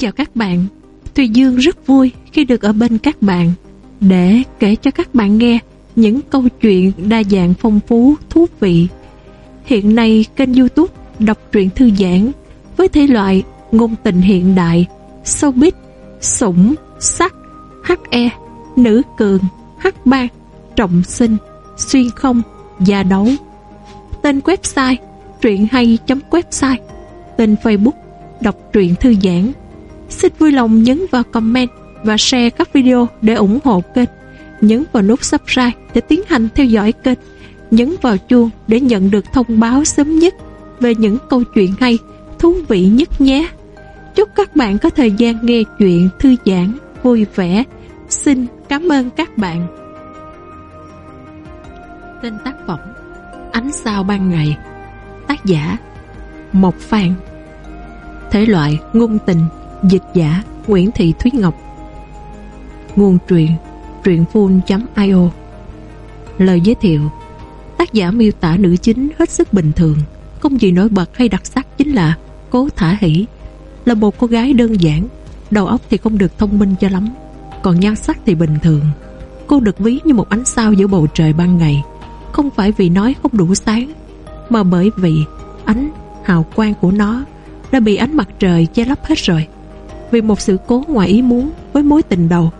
chào các bạn. Thùy Dương rất vui khi được ở bên các bạn Để kể cho các bạn nghe những câu chuyện đa dạng phong phú, thú vị. Hiện nay kênh youtube Đọc truyện thư giãn Với thể loại ngôn tình hiện đại Showbiz, sủng, sắc, HE, nữ cường, H3, trọng sinh, xuyên không, gia đấu. Tên website truyện hay.website Tên Facebook Đọc truyện thư giãn. Xin vui lòng nhấn vào comment và share các video để ủng hộ kênh. Nhấn vào nút subscribe để tiến hành theo dõi kênh. Nhấn vào chuông để nhận được thông báo sớm nhất về những câu chuyện hay, thú vị nhất nhé. Chúc các bạn có thời gian nghe chuyện thư giãn, vui vẻ. Xin cảm ơn các bạn. Tên tác phẩm Ánh sao ban ngày Tác giả Mộc Phan Thể loại ngôn tình Dịch giả Nguyễn Thị Thúy Ngọc. Nguồn truyện truyệnphun.io Lời giới thiệu, Tác giả miêu tả nữ chính hết sức bình thường. Không gì nổi bật hay đặc sắc chính là Cố Thả Hỷ, Là một cô gái đơn giản, Đầu óc thì không được thông minh cho lắm, Còn nhan sắc thì bình thường. Cô được ví như một ánh sao giữa bầu trời ban ngày, Không phải vì nói không đủ sáng, Mà bởi vì ánh, hào quang của nó Đã bị ánh mặt trời che lấp hết rồi vì một sự cố ngoài ý muốn với mối tình đầu.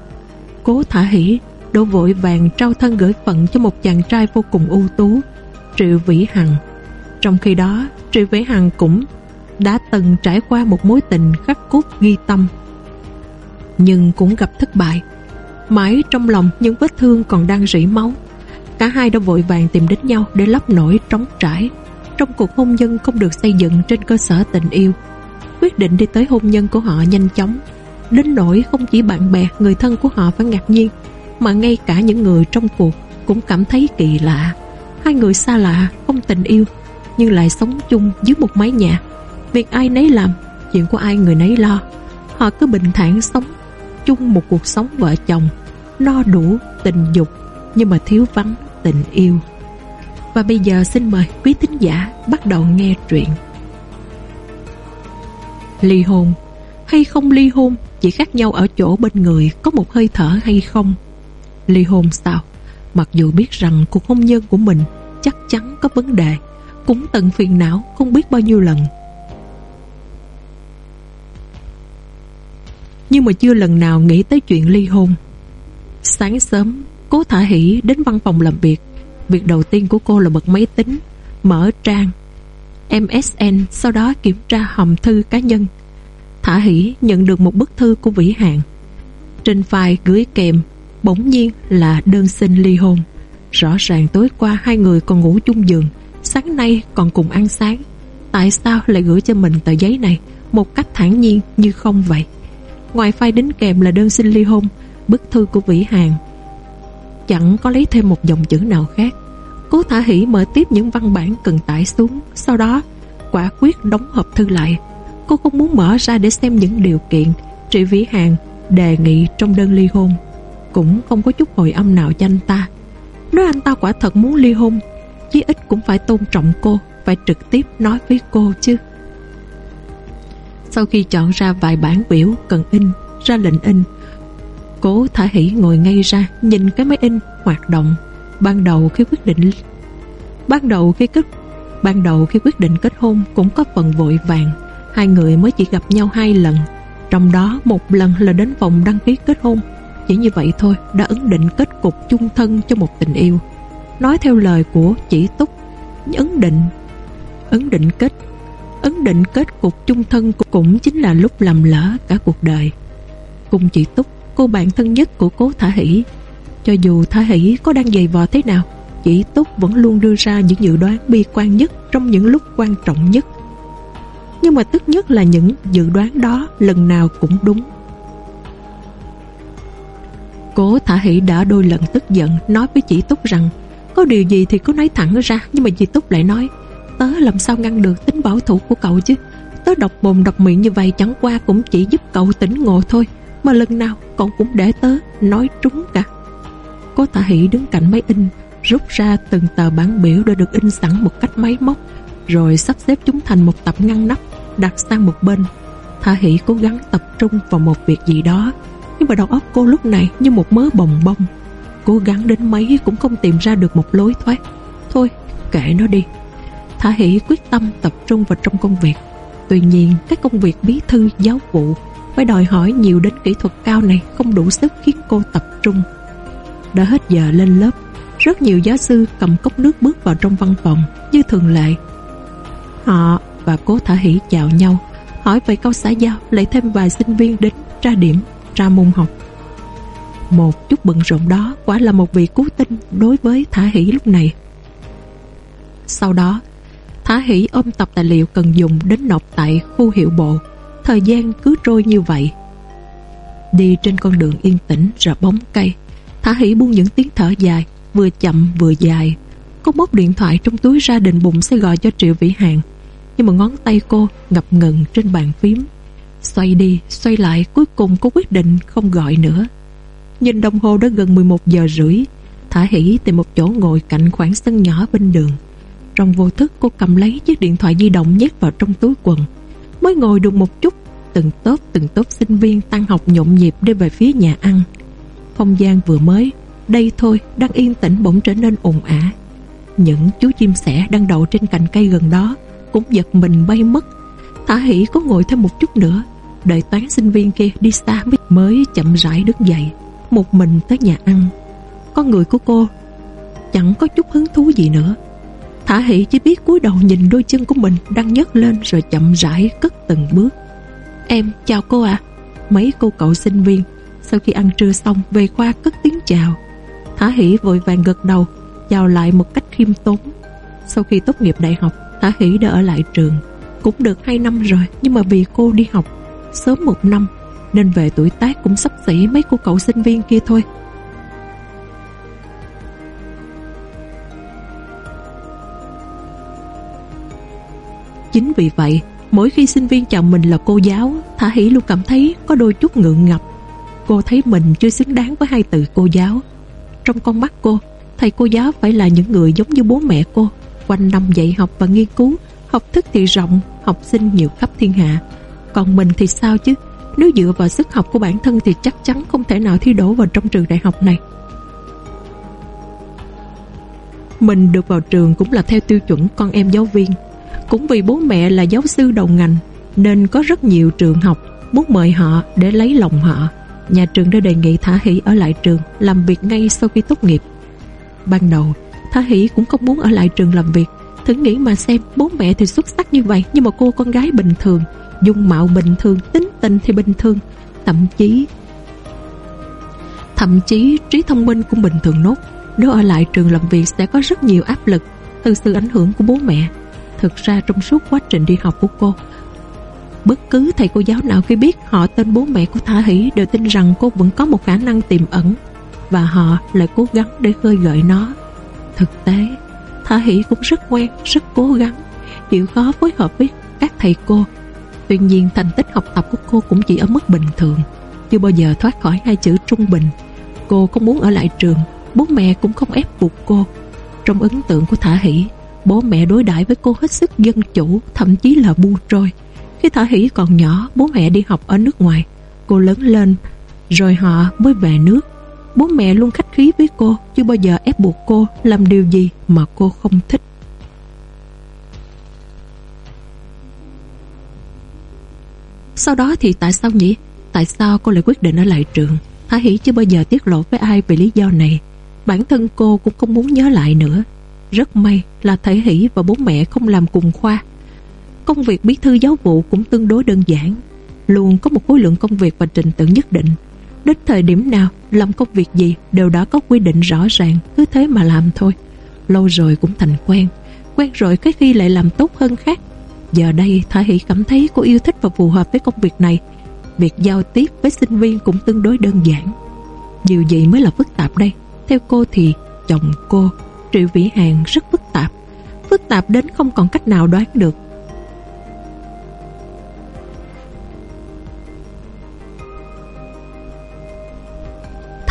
Cố thả hỉ đổ vội vàng trao thân gửi phận cho một chàng trai vô cùng ưu tú, Triệu Vĩ Hằng. Trong khi đó, Triệu Vĩ Hằng cũng đã từng trải qua một mối tình khắc cốt ghi tâm. Nhưng cũng gặp thất bại. Mãi trong lòng những vết thương còn đang rỉ máu. Cả hai đã vội vàng tìm đến nhau để lấp nổi trống trải. Trong cuộc hôn nhân không được xây dựng trên cơ sở tình yêu quyết định đi tới hôn nhân của họ nhanh chóng. Đến nỗi không chỉ bạn bè, người thân của họ phải ngạc nhiên, mà ngay cả những người trong cuộc cũng cảm thấy kỳ lạ. Hai người xa lạ, không tình yêu, nhưng lại sống chung dưới một mái nhà. Việc ai nấy làm, chuyện của ai người nấy lo. Họ cứ bình thản sống chung một cuộc sống vợ chồng, no đủ tình dục, nhưng mà thiếu vắng tình yêu. Và bây giờ xin mời quý thính giả bắt đầu nghe truyện. Ly hôn hay không ly hôn chỉ khác nhau ở chỗ bên người có một hơi thở hay không. Ly hôn sao? Mặc dù biết rằng cuộc hôn nhân của mình chắc chắn có vấn đề, cũng tận phiền não không biết bao nhiêu lần. Nhưng mà chưa lần nào nghĩ tới chuyện ly hôn. Sáng sớm, cố thả hỷ đến văn phòng làm việc. Việc đầu tiên của cô là bật máy tính, mở trang MSN sau đó kiểm tra hòm thư cá nhân. Thả hỷ nhận được một bức thư của Vĩ Hạn. Trên file gửi kèm bỗng nhiên là đơn xin ly hôn. Rõ ràng tối qua hai người còn ngủ chung giường, sáng nay còn cùng ăn sáng. Tại sao lại gửi cho mình tờ giấy này một cách thản nhiên như không vậy? Ngoài file đính kèm là đơn xin ly hôn, bức thư của Vĩ Hàng chẳng có lấy thêm một dòng chữ nào khác Cố Thả Hỷ mở tiếp những văn bản cần tải xuống, Sau đó quả quyết đóng hộp thư lại. Cô không muốn mở ra để xem những điều kiện Trị Vĩ Hàng đề nghị trong đơn ly hôn. Cũng không có chút hồi âm nào cho anh ta. Nếu anh ta quả thật muốn ly hôn, Chí ít cũng phải tôn trọng cô, Phải trực tiếp nói với cô chứ. Sau khi chọn ra vài bản biểu cần in, Ra lệnh in, Cố Thả Hỷ ngồi ngay ra, Nhìn cái máy in hoạt động. Ban đầu khi quyết định Ban đầu khi kết, Ban đầu khi quyết định kết hôn cũng có phần vội vàng. Hai người mới chỉ gặp nhau hai lần. Trong đó một lần là đến phòng đăng ký kết hôn. Chỉ như vậy thôi, đã ấn định kết cục chung thân cho một tình yêu. Nói theo lời của chỉ túc, Ấn định Ấn định kết, Ấn định kết cục chung thân cũng chính là lúc làm lỡ cả cuộc đời. Cùng chị Túc, Cô bạn thân nhất của cố Thả Hỷ cho dù Thả Hỷ có đang dày vò thế nào, Chỉ Túc vẫn luôn đưa ra những dự đoán bi quan nhất Trong những lúc quan trọng nhất. Nhưng mà tức nhất là những dự đoán đó Lần nào cũng đúng. Cố Thả Hỷ đã đôi lần tức giận, Nói với chị Túc rằng, Có điều gì thì cứ nói thẳng ra, Nhưng mà chị Túc lại nói, Tớ làm sao ngăn được tính bảo thủ của cậu chứ? Tớ đọc mồm đọc miệng như vậy Chẳng qua cũng chỉ giúp cậu tỉnh ngộ thôi, Mà lần nào cậu cũng để tớ nói trúng cả cô Tạ Hỷ đứng cạnh máy in, Rút ra từng tờ bản biểu đã được in sẵn một cách máy móc, Rồi sắp xếp chúng thành một tập ngăn nắp, Đặt sang một bên. Thả Hỷ cố gắng tập trung vào một việc gì đó, Nhưng mà đầu óc cô lúc này như một mớ bồng bông. Cố gắng đến mấy cũng không tìm ra được một lối thoát. Thôi, kệ nó đi. Thả Hỷ quyết tâm tập trung vào trong công việc. Tuy nhiên các công việc bí thư, giáo vụ Phải đòi hỏi nhiều đến kỹ thuật cao này Không đủ sức khiến cô tập trung. Đã hết giờ lên lớp Rất nhiều giáo sư cầm cốc nước bước vào trong văn phòng Như thường lệ Họ và cố Thả Hỷ chào nhau hỏi về câu xã giao lại thêm vài sinh viên đến tra điểm, ra môn học. Một chút bận rộn đó quả là một vị cứu tinh đối với Thả Hỷ lúc này. Sau đó, Thả Hỷ ôm tập tài liệu cần dùng đến nộp tại khu hiệu bộ. Thời gian cứ trôi như vậy. Đi trên con đường yên tĩnh rợp bóng cây, Thả Hỉ buông những tiếng thở dài, vừa chậm vừa dài. Cô móc điện thoại trong túi ra định bụng sẽ gọi cho Triệu Vĩ Hàng nhưng mà ngón tay cô ngập ngừng trên bàn phím. Xoay đi, xoay lại cuối cùng cô quyết định không gọi nữa. Nhìn đồng hồ đã gần 11 giờ rưỡi, Thả Hỉ tìm một chỗ ngồi cạnh khoảng sân nhỏ bên đường. Trong vô thức cô cầm lấy chiếc điện thoại di động nhét vào trong túi quần. Mới ngồi được một chút, từng tốp từng tốp sinh viên tăng học nhộn nhịp đi về phía nhà ăn. Không gian vừa mới, đây thôi đang yên tĩnh bỗng trở nên ồn ả. Những chú chim sẻ đang đậu trên cành cây gần đó cũng giật mình bay mất. Thả hỷ có ngồi thêm một chút nữa. Đợi toán sinh viên kia đi xa mới chậm rãi đứng dậy Một mình tới nhà ăn. Con người của cô Chẳng có chút hứng thú gì nữa. Thả hỷ chỉ biết cúi đầu nhìn đôi chân của mình Đang nhấc lên rồi chậm rãi cất từng bước. Em chào cô ạ. Mấy cô cậu sinh viên sau khi ăn trưa xong, về khoa cất tiếng chào. Thả hỷ vội vàng gật đầu, Chào lại một cách khiêm tốn. Sau khi tốt nghiệp đại học, Thả Hỷ đã ở lại trường. Cũng được 2 năm rồi, Nhưng mà vì cô đi học, sớm một năm, Nên về tuổi tác cũng sắp xỉ mấy cô cậu sinh viên kia thôi. Chính vì vậy, Mỗi khi sinh viên chào mình là cô giáo, Thả Hỷ luôn cảm thấy có đôi chút ngượng ngập. Cô thấy mình chưa xứng đáng với hai từ cô giáo. Trong con mắt cô, Thầy cô giáo phải là những người giống như bố mẹ cô, quanh năm dạy học và nghiên cứu, học thức thì rộng, học sinh nhiều khắp thiên hạ. Còn mình thì sao chứ? Nếu dựa vào sức học của bản thân thì chắc chắn không thể nào thi đỗ vào trong trường đại học này. Mình được vào trường cũng là theo tiêu chuẩn con em giáo viên. Cũng vì bố mẹ là giáo sư đầu ngành, nên có rất nhiều trường học muốn mời họ để lấy lòng họ nhà trường đã đề nghị Thả Hỷ ở lại trường làm việc ngay sau khi tốt nghiệp. Ban đầu Thả Hỷ cũng không muốn ở lại trường làm việc. Thử nghĩ mà xem bố mẹ thì xuất sắc như vậy Nhưng mà cô con gái bình thường Dung mạo bình thường, tính tình thì bình thường. Thậm chí Thậm chí trí thông minh cũng bình thường nốt. Nếu ở lại trường làm việc sẽ có rất nhiều áp lực Từ sự ảnh hưởng của bố mẹ. Thực ra trong suốt quá trình đi học của cô Bất cứ thầy cô giáo nào khi biết họ tên bố mẹ của Thả Hỷ Đều tin rằng cô vẫn có một khả năng tiềm ẩn Và họ lại cố gắng để khơi gợi nó Thực tế, Thả Hỷ cũng rất ngoan, rất cố gắng, chịu khó phối hợp với các thầy cô. Tuy nhiên thành tích học tập của cô cũng chỉ ở mức bình thường, chưa bao giờ thoát khỏi hai chữ trung bình. Cô không muốn ở lại trường, bố mẹ cũng không ép buộc cô. Trong ấn tượng của Thả Hỷ, bố mẹ đối đãi với cô hết sức dân chủ, thậm chí là bu trôi. Khi Thả Hỷ còn nhỏ, bố mẹ đi học ở nước ngoài, cô lớn lên, rồi họ mới về nước. Bố mẹ luôn khách khí với cô Chưa bao giờ ép buộc cô làm điều gì mà cô không thích Sau đó thì tại sao nhỉ? Tại sao cô lại quyết định ở lại trường? Thả Hỷ chưa bao giờ tiết lộ với ai về lý do này Bản thân cô cũng không muốn nhớ lại nữa Rất may là Thả Hỷ và bố mẹ không làm cùng khoa Công việc bí thư giáo vụ cũng tương đối đơn giản. Luôn có một khối lượng công việc và trình tự nhất định. Đến thời điểm nào, Làm công việc gì đều đã có quy định rõ ràng, Cứ thế mà làm thôi. Lâu rồi cũng thành quen Quen rồi cái khi lại làm tốt hơn khác. Giờ đây Thả Hỷ cảm thấy cô yêu thích và phù hợp với công việc này. Việc giao tiếp với sinh viên cũng tương đối đơn giản. Điều gì mới là phức tạp đây. Theo cô thì chồng cô, Triệu Vĩ Hàng, rất phức tạp. Phức tạp đến không còn cách nào đoán được.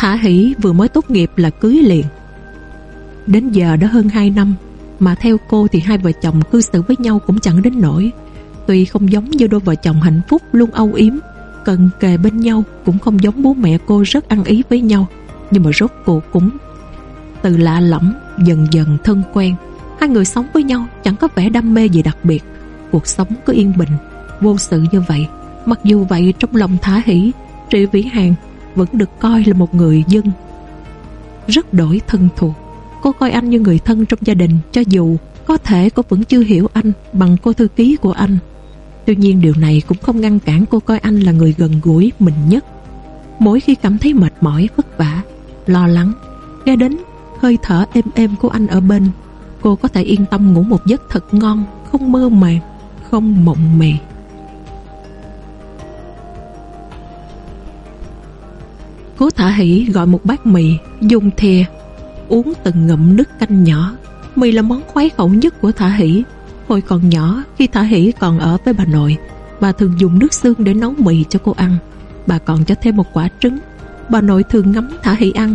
Thả Hỷ vừa mới tốt nghiệp là cưới liền. Đến giờ đã hơn 2 năm, Mà theo cô thì hai vợ chồng cư xử với nhau cũng chẳng đến nổi Tuy không giống như đôi vợ chồng hạnh phúc luôn âu yếm, cần kề bên nhau Cũng không giống bố mẹ cô rất ăn ý với nhau, Nhưng mà rốt cuộc cũng Từ lạ lẫm, dần dần thân quen. Hai người sống với nhau chẳng có vẻ đam mê gì đặc biệt, Cuộc sống cứ yên bình, Vô sự như vậy. Mặc dù vậy, trong lòng thả hỷ, Trị Vĩ Hàng vẫn được coi là một người dân. Rất đổi thân thuộc Cô coi anh như người thân trong gia đình Cho dù có thể cô vẫn chưa hiểu anh Bằng cô thư ký của anh. Tuy nhiên điều này cũng không ngăn cản cô coi anh là người gần gũi mình nhất. Mỗi khi cảm thấy mệt mỏi, vất vả, lo lắng Nghe đến hơi thở êm êm của anh ở bên Cô có thể yên tâm ngủ một giấc thật ngon Không mơ màng, không mộng mị. Cố thả hỷ gọi một bát mì, Dùng thìa, Uống từng ngụm nước canh nhỏ. Mì là món khoái khẩu nhất của thả hỷ. Hồi còn nhỏ, khi thả hỷ còn ở với bà nội, Bà thường dùng nước xương để nấu mì cho cô ăn. Bà còn cho thêm một quả trứng. Bà nội thường ngắm thả hỷ ăn.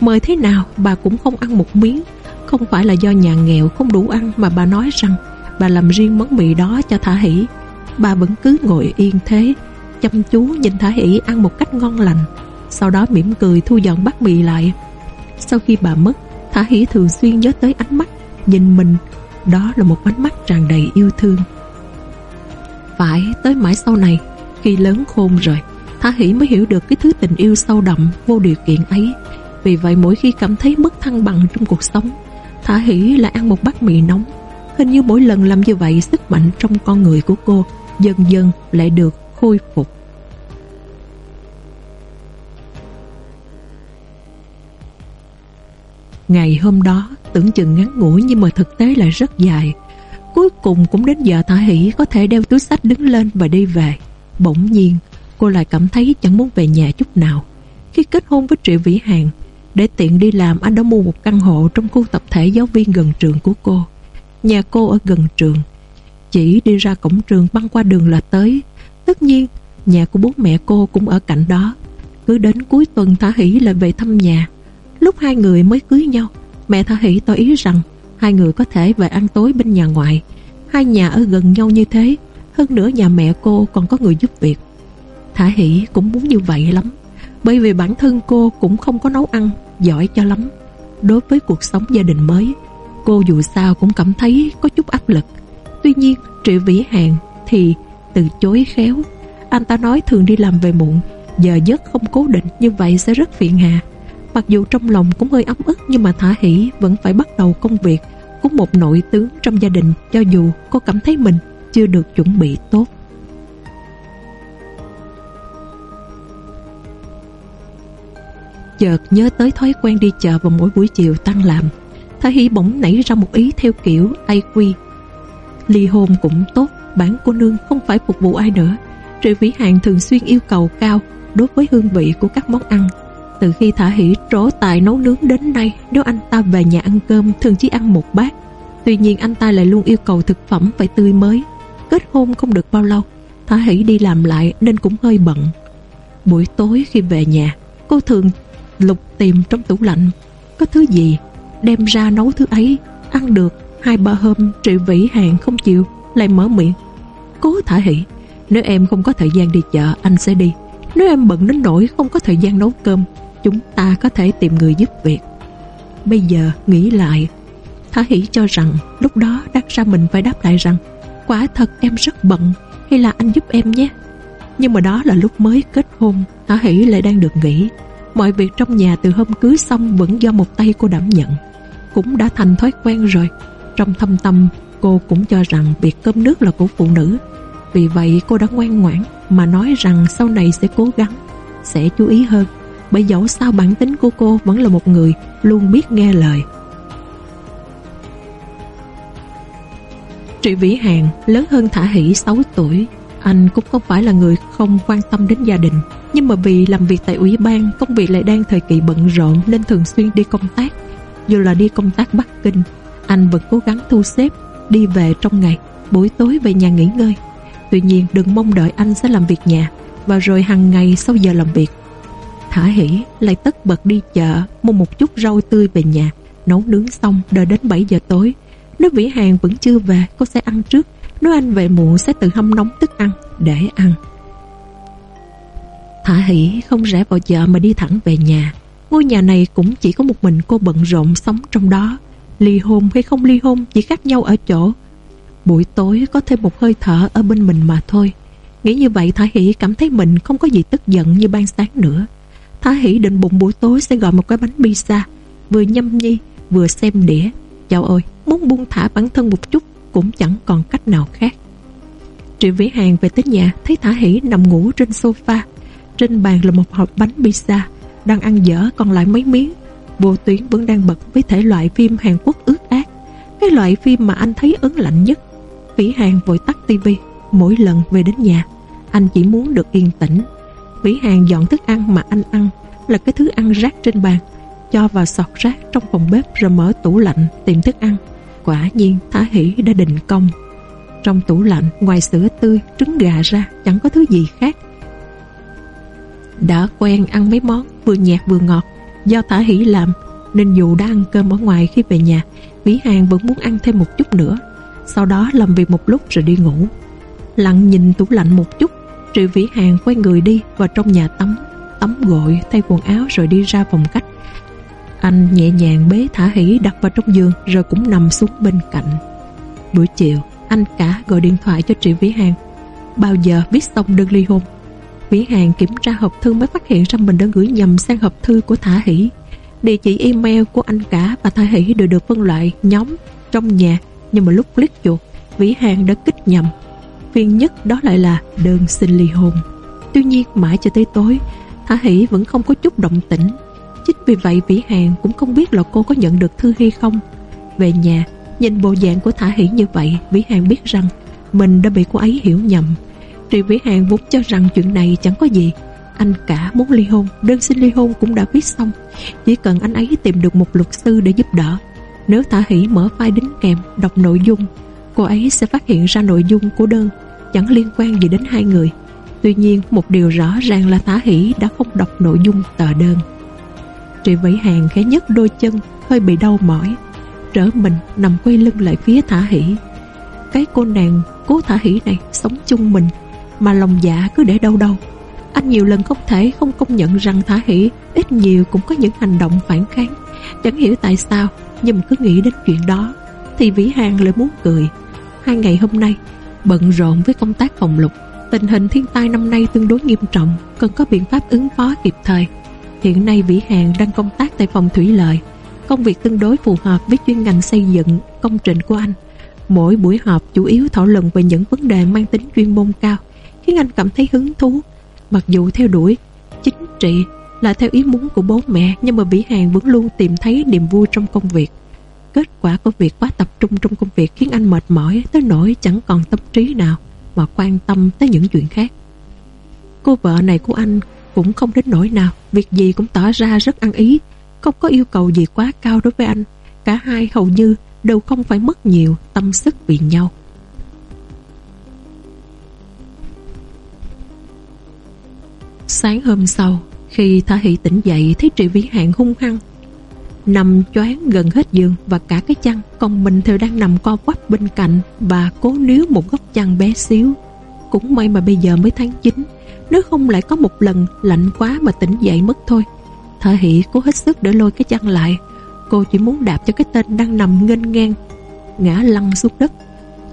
Mời thế nào, bà cũng không ăn một miếng. Không phải là do nhà nghèo không đủ ăn Mà bà nói rằng bà làm riêng món mì đó cho thả hỷ. Bà vẫn cứ ngồi yên thế, Chăm chú nhìn thả hỷ ăn một cách ngon lành sau đó mỉm cười thu dọn bát mì lại. Sau khi bà mất, Thả Hỷ thường xuyên nhớ tới ánh mắt, Nhìn mình. Đó là một ánh mắt tràn đầy yêu thương. Phải, tới mãi sau này, Khi lớn khôn rồi, Thả Hỷ mới hiểu được cái thứ tình yêu sâu đậm, Vô điều kiện ấy. Vì vậy mỗi khi cảm thấy mất thăng bằng trong cuộc sống, Thả Hỷ lại ăn một bát mì nóng. Hình như mỗi lần làm như vậy, Sức mạnh trong con người của cô Dần dần lại được khôi phục. Ngày hôm đó tưởng chừng ngắn ngủi nhưng mà thực tế lại rất dài. Cuối cùng cũng đến giờ Thả Hỷ có thể đeo túi sách đứng lên và đi về. Bỗng nhiên, cô lại cảm thấy chẳng muốn về nhà chút nào. Khi kết hôn với Triệu Vĩ Hàng, để tiện đi làm anh đã mua một căn hộ trong khu tập thể giáo viên gần trường của cô. Nhà cô ở gần trường. Chỉ đi ra cổng trường băng qua đường là tới. Tất nhiên, nhà của bố mẹ cô cũng ở cạnh đó. Cứ đến cuối tuần Thả Hỷ lại về thăm nhà. Lúc hai người mới cưới nhau, Mẹ Thả Hỷ tỏ ý rằng Hai người có thể về ăn tối bên nhà ngoại. Hai nhà ở gần nhau như thế, Hơn nữa nhà mẹ cô còn có người giúp việc. Thả Hỷ cũng muốn như vậy lắm, Bởi vì bản thân cô cũng không có nấu ăn, Giỏi cho lắm. Đối với cuộc sống gia đình mới, Cô dù sao cũng cảm thấy có chút áp lực. Tuy nhiên Triệu Vĩ Hàng Thì từ chối khéo. Anh ta nói thường đi làm về muộn, Giờ giấc không cố định như vậy sẽ rất phiền hà. Mặc dù trong lòng cũng hơi ấm ức, nhưng mà Thả Hỷ vẫn phải bắt đầu công việc của một nội tướng trong gia đình, cho dù cô cảm thấy mình chưa được chuẩn bị tốt. Chợt nhớ tới thói quen đi chợ vào mỗi buổi chiều tăng làm, Thả Hỷ bỗng nảy ra một ý theo kiểu ai quy Ly hôn cũng tốt, Bản cô nương không phải phục vụ ai nữa Rồi Vĩ Hàng thường xuyên yêu cầu cao Đối với hương vị của các món ăn từ khi Thả Hỷ trố tài nấu nướng đến nay, Nếu anh ta về nhà ăn cơm, Thường chỉ ăn một bát. Tuy nhiên, anh ta lại luôn yêu cầu thực phẩm phải tươi mới. Kết hôn không được bao lâu, Thả Hỷ đi làm lại nên cũng hơi bận. Buổi tối khi về nhà, Cô thường lục tìm trong tủ lạnh. Có thứ gì? Đem ra nấu thứ ấy, Ăn được. Hai ba hôm, trị Vĩ Hàng không chịu, Lại mở miệng. Cố, Thả Hỷ, Nếu em không có thời gian đi chợ, anh sẽ đi. Nếu em bận đến nỗi không có thời gian nấu cơm chúng ta có thể tìm người giúp việc. Bây giờ nghĩ lại, Thả Hỷ cho rằng lúc đó đắc ra mình phải đáp lại rằng quả thật em rất bận hay là anh giúp em nhé. Nhưng mà đó là lúc mới kết hôn, Thả Hỷ lại đang được nghỉ. Mọi việc trong nhà từ hôm cưới xong vẫn do một tay cô đảm nhận. Cũng đã thành thói quen rồi. Trong thâm tâm, cô cũng cho rằng việc cơm nước là của phụ nữ. Vì vậy cô đã ngoan ngoãn mà nói rằng sau này sẽ cố gắng, sẽ chú ý hơn bởi dẫu sao bản tính của cô vẫn là một người luôn biết nghe lời. Trị Vĩ Hàng lớn hơn Thả Hỷ 6 tuổi. Anh cũng không phải là người không quan tâm đến gia đình, nhưng mà vì làm việc tại ủy ban, công việc lại đang thời kỳ bận rộn nên thường xuyên đi công tác. Dù là đi công tác Bắc Kinh, anh vẫn cố gắng thu xếp đi về trong ngày, buổi tối về nhà nghỉ ngơi. Tuy nhiên đừng mong đợi anh sẽ làm việc nhà và rồi hàng ngày sau giờ làm việc Thả hỉ lại tất bật đi chợ, Mua một chút rau tươi về nhà. Nấu nướng xong, đợi đến 7 giờ tối. Nếu Vĩ Hàng vẫn chưa về, Cô sẽ ăn trước. Nếu anh về muộn, sẽ tự hâm nóng thức ăn, để ăn. Thả Hỉ không rẽ vào chợ mà đi thẳng về nhà. Ngôi nhà này cũng chỉ có một mình cô bận rộn sống trong đó. Ly hôn hay không ly hôn chỉ khác nhau ở chỗ. Buổi tối có thêm một hơi thở ở bên mình mà thôi. Nghĩ như vậy, Thả Hỷ cảm thấy mình không có gì tức giận như ban sáng nữa. Thả Hỷ định bụng buổi tối sẽ gọi một cái bánh pizza. Vừa nhâm nhi, vừa xem đĩa. Chào ơi, muốn buông thả bản thân một chút Cũng chẳng còn cách nào khác. Triệu Vĩ Hàng về tới nhà, Thấy Thả Hỷ nằm ngủ trên sofa. Trên bàn là một hộp bánh pizza, Đang ăn dở còn lại mấy miếng. Vô tuyến vẫn đang bật với thể loại phim Hàn Quốc ướt ác Cái loại phim mà anh thấy ấn lạnh nhất. Vĩ Hàng vội tắt tivi. Mỗi lần về đến nhà, Anh chỉ muốn được yên tĩnh. Mỹ Hàng dọn thức ăn mà anh ăn Là cái thứ ăn rác trên bàn, Cho vào sọt rác trong phòng bếp Rồi mở tủ lạnh tìm thức ăn. Quả nhiên Thả Hỷ đã định công. Trong tủ lạnh, ngoài sữa tươi, Trứng gà ra, chẳng có thứ gì khác. Đã quen ăn mấy món Vừa nhạt vừa ngọt, Do Thả Hỷ làm, Nên dù đã ăn cơm ở ngoài khi về nhà Mỹ Hàng vẫn muốn ăn thêm một chút nữa. Sau đó làm việc một lúc rồi đi ngủ. Lặng nhìn tủ lạnh một chút Triệu Vĩ Hàng quay người đi vào trong nhà tắm. Tắm gội, thay quần áo rồi đi ra phòng khách. Anh nhẹ nhàng bế Thả Hỷ đặt vào trong giường Rồi cũng nằm xuống bên cạnh. Buổi chiều Anh cả gọi điện thoại cho Triệu Vĩ Hàng. Bao giờ viết xong đơn ly hôn? Vĩ Hàng kiểm tra hộp thư mới phát hiện ra mình đã gửi nhầm sang hộp thư của Thả Hỷ. Địa chỉ email của anh cả và Thả Hỷ đều được phân loại nhóm trong nhà Nhưng mà lúc click chuột Vĩ Hàng đã kích nhầm. Phiên nhất đó lại là đơn xin ly hôn. Tuy nhiên mãi cho tới tối, Thả Hỷ vẫn không có chút động tĩnh. Chính vì vậy Vĩ Hàng cũng không biết là cô có nhận được thư hay không. Về nhà, Nhìn bộ dạng của Thả Hỷ như vậy, Vĩ Hàng biết rằng Mình đã bị cô ấy hiểu nhầm. Trị Vĩ Hàng vốn cho rằng chuyện này chẳng có gì, Anh cả muốn ly hôn, Đơn xin ly hôn cũng đã viết xong. Chỉ cần anh ấy tìm được một luật sư để giúp đỡ. Nếu Thả Hỷ mở file đính kèm, Đọc nội dung, Cô ấy sẽ phát hiện ra nội dung của đơn. Chẳng liên quan gì đến hai người. Tuy nhiên, một điều rõ ràng là Thả Hỷ Đã không đọc nội dung tờ đơn. Trị Vĩ Hàng khẽ nhấc đôi chân, Hơi bị đau mỏi, Trở mình nằm quay lưng lại phía Thả Hỷ. Cái cô nàng cố Thả Hỷ này Sống chung mình, mà lòng dạ cứ để đâu đâu Anh nhiều lần không thể không công nhận rằng Thả Hỷ ít nhiều cũng có những hành động phản kháng. Chẳng hiểu tại sao, Nhưng cứ nghĩ đến chuyện đó, Thì Vĩ Hàng lại muốn cười. Hai ngày hôm nay Bận rộn với công tác phòng lục Tình hình thiên tai năm nay tương đối nghiêm trọng, Cần có biện pháp ứng phó kịp thời Hiện nay Vĩ Hàng đang công tác tại phòng thủy lợi Công việc tương đối phù hợp với chuyên ngành xây dựng công trình của anh Mỗi buổi họp chủ yếu thảo luận về những vấn đề mang tính chuyên môn cao, khiến anh cảm thấy hứng thú. Mặc dù theo đuổi, chính trị là theo ý muốn của bố mẹ, nhưng mà Vĩ Hàng vẫn luôn tìm thấy niềm vui trong công việc. Kết quả của việc quá tập trung trong công việc khiến anh mệt mỏi tới nỗi chẳng còn tâm trí nào mà quan tâm tới những chuyện khác. Cô vợ này của anh cũng không đến nỗi nào, việc gì cũng tỏ ra rất ăn ý, không có yêu cầu gì quá cao đối với anh. Cả hai hầu như đều không phải mất nhiều tâm sức vì nhau. Sáng hôm sau Khi Thả Hỷ tỉnh dậy Thấy Trị Vĩ Hạn hung hăng Nằm choáng gần hết giường Và cả cái chăn. Còn mình thì đang nằm co quắp bên cạnh Và cố níu một góc chăn bé xíu. Cũng may mà bây giờ mới tháng 9 Nếu không lại có một lần Lạnh quá mà tỉnh dậy mất thôi. Thả Hỷ cố hết sức để lôi cái chăn lại. Cô chỉ muốn đạp cho cái tên đang nằm nghênh ngang, Ngã lăn xuống đất.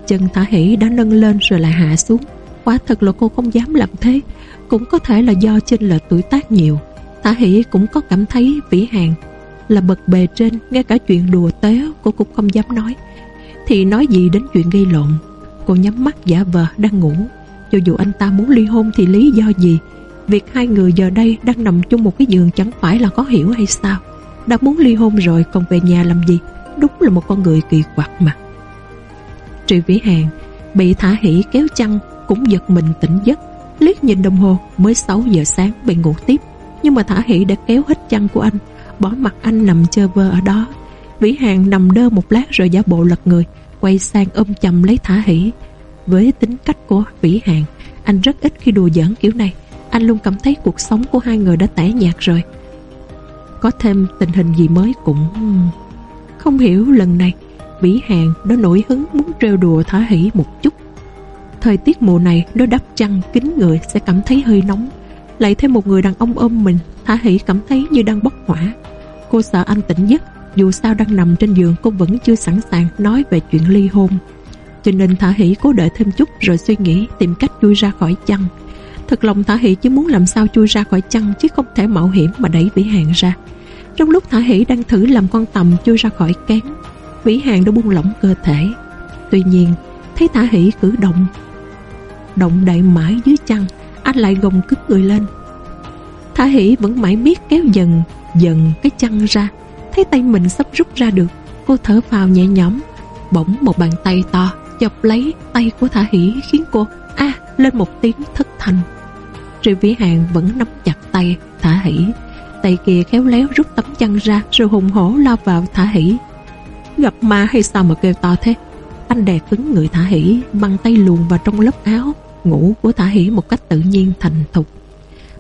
Chân Thả Hỷ đã nâng lên rồi lại hạ xuống. Quả thật là cô không dám làm thế. Cũng có thể là do chênh lệch tuổi tác nhiều. Thả Hỷ cũng có cảm thấy vĩ hàng. Là bậc bề trên Ngay cả chuyện đùa téo cô cũng không dám nói. Thì nói gì đến chuyện gây lộn, Cô nhắm mắt giả vờ đang ngủ. Cho dù anh ta muốn ly hôn thì lý do gì? Việc hai người giờ đây đang nằm chung một cái giường Chẳng phải là có hiểu hay sao? Đã muốn ly hôn rồi còn về nhà làm gì? Đúng là một con người kỳ quặc mà. Trị Vĩ Hàng Bị Thả Hỷ kéo chăn Cũng giật mình tỉnh giấc. Liếc nhìn đồng hồ, mới 6 giờ sáng bèn ngủ tiếp. Nhưng mà Thả Hỷ đã kéo hết chăn của anh. Bỏ mặt anh nằm chơi vơ ở đó. Vĩ Hàng nằm đơ một lát rồi giả bộ lật người, Quay sang ôm chầm lấy Thả Hỷ. Với tính cách của Vĩ Hàng, Anh rất ít khi đùa giỡn kiểu này. Anh luôn cảm thấy cuộc sống của hai người đã tẻ nhạt rồi. Có thêm tình hình gì mới cũng Không hiểu lần này. Vĩ Hàng đã nổi hứng muốn trêu đùa Thả Hỷ một chút. Thời tiết mùa này Nếu đắp chăn kín người sẽ cảm thấy hơi nóng. Lại thêm một người đàn ông ôm mình Thả hỷ cảm thấy như đang bốc hỏa. Cô sợ anh tỉnh giấc, Dù sao đang nằm trên giường cô vẫn chưa sẵn sàng Nói về chuyện ly hôn. Cho nên Thả hỷ cố đợi thêm chút Rồi suy nghĩ, tìm cách chui ra khỏi chăn. Thật lòng Thả hỷ chỉ muốn làm sao chui ra khỏi chăn Chứ không thể mạo hiểm mà đẩy Vĩ Hàng ra. Trong lúc Thả hỷ đang thử làm con tầm chui ra khỏi kén, Vĩ Hàng đã buông lỏng cơ thể. Tuy nhiên, thấy Thả hỷ cử động Động đậy mãi dưới chăn anh lại gồng cứng người lên. Thả hỷ vẫn mãi biết kéo dần Dần cái chăn ra. Thấy tay mình sắp rút ra được, Cô thở phào nhẹ nhõm, Bỗng một bàn tay to chọc lấy tay của Thả hỷ Khiến cô, a, lên một tiếng thất thanh. Rồi Vĩ Hàng vẫn nắm chặt tay Thả hỷ, Tay kia khéo léo rút tấm chăn ra Rồi hùng hổ lao vào Thả hỷ. Gặp ma hay sao mà kêu to thế? Anh đè cứng người Thả hỷ Bằng tay luồn vào trong lớp áo. Ngủ của Thả hỷ một cách tự nhiên, thành thục.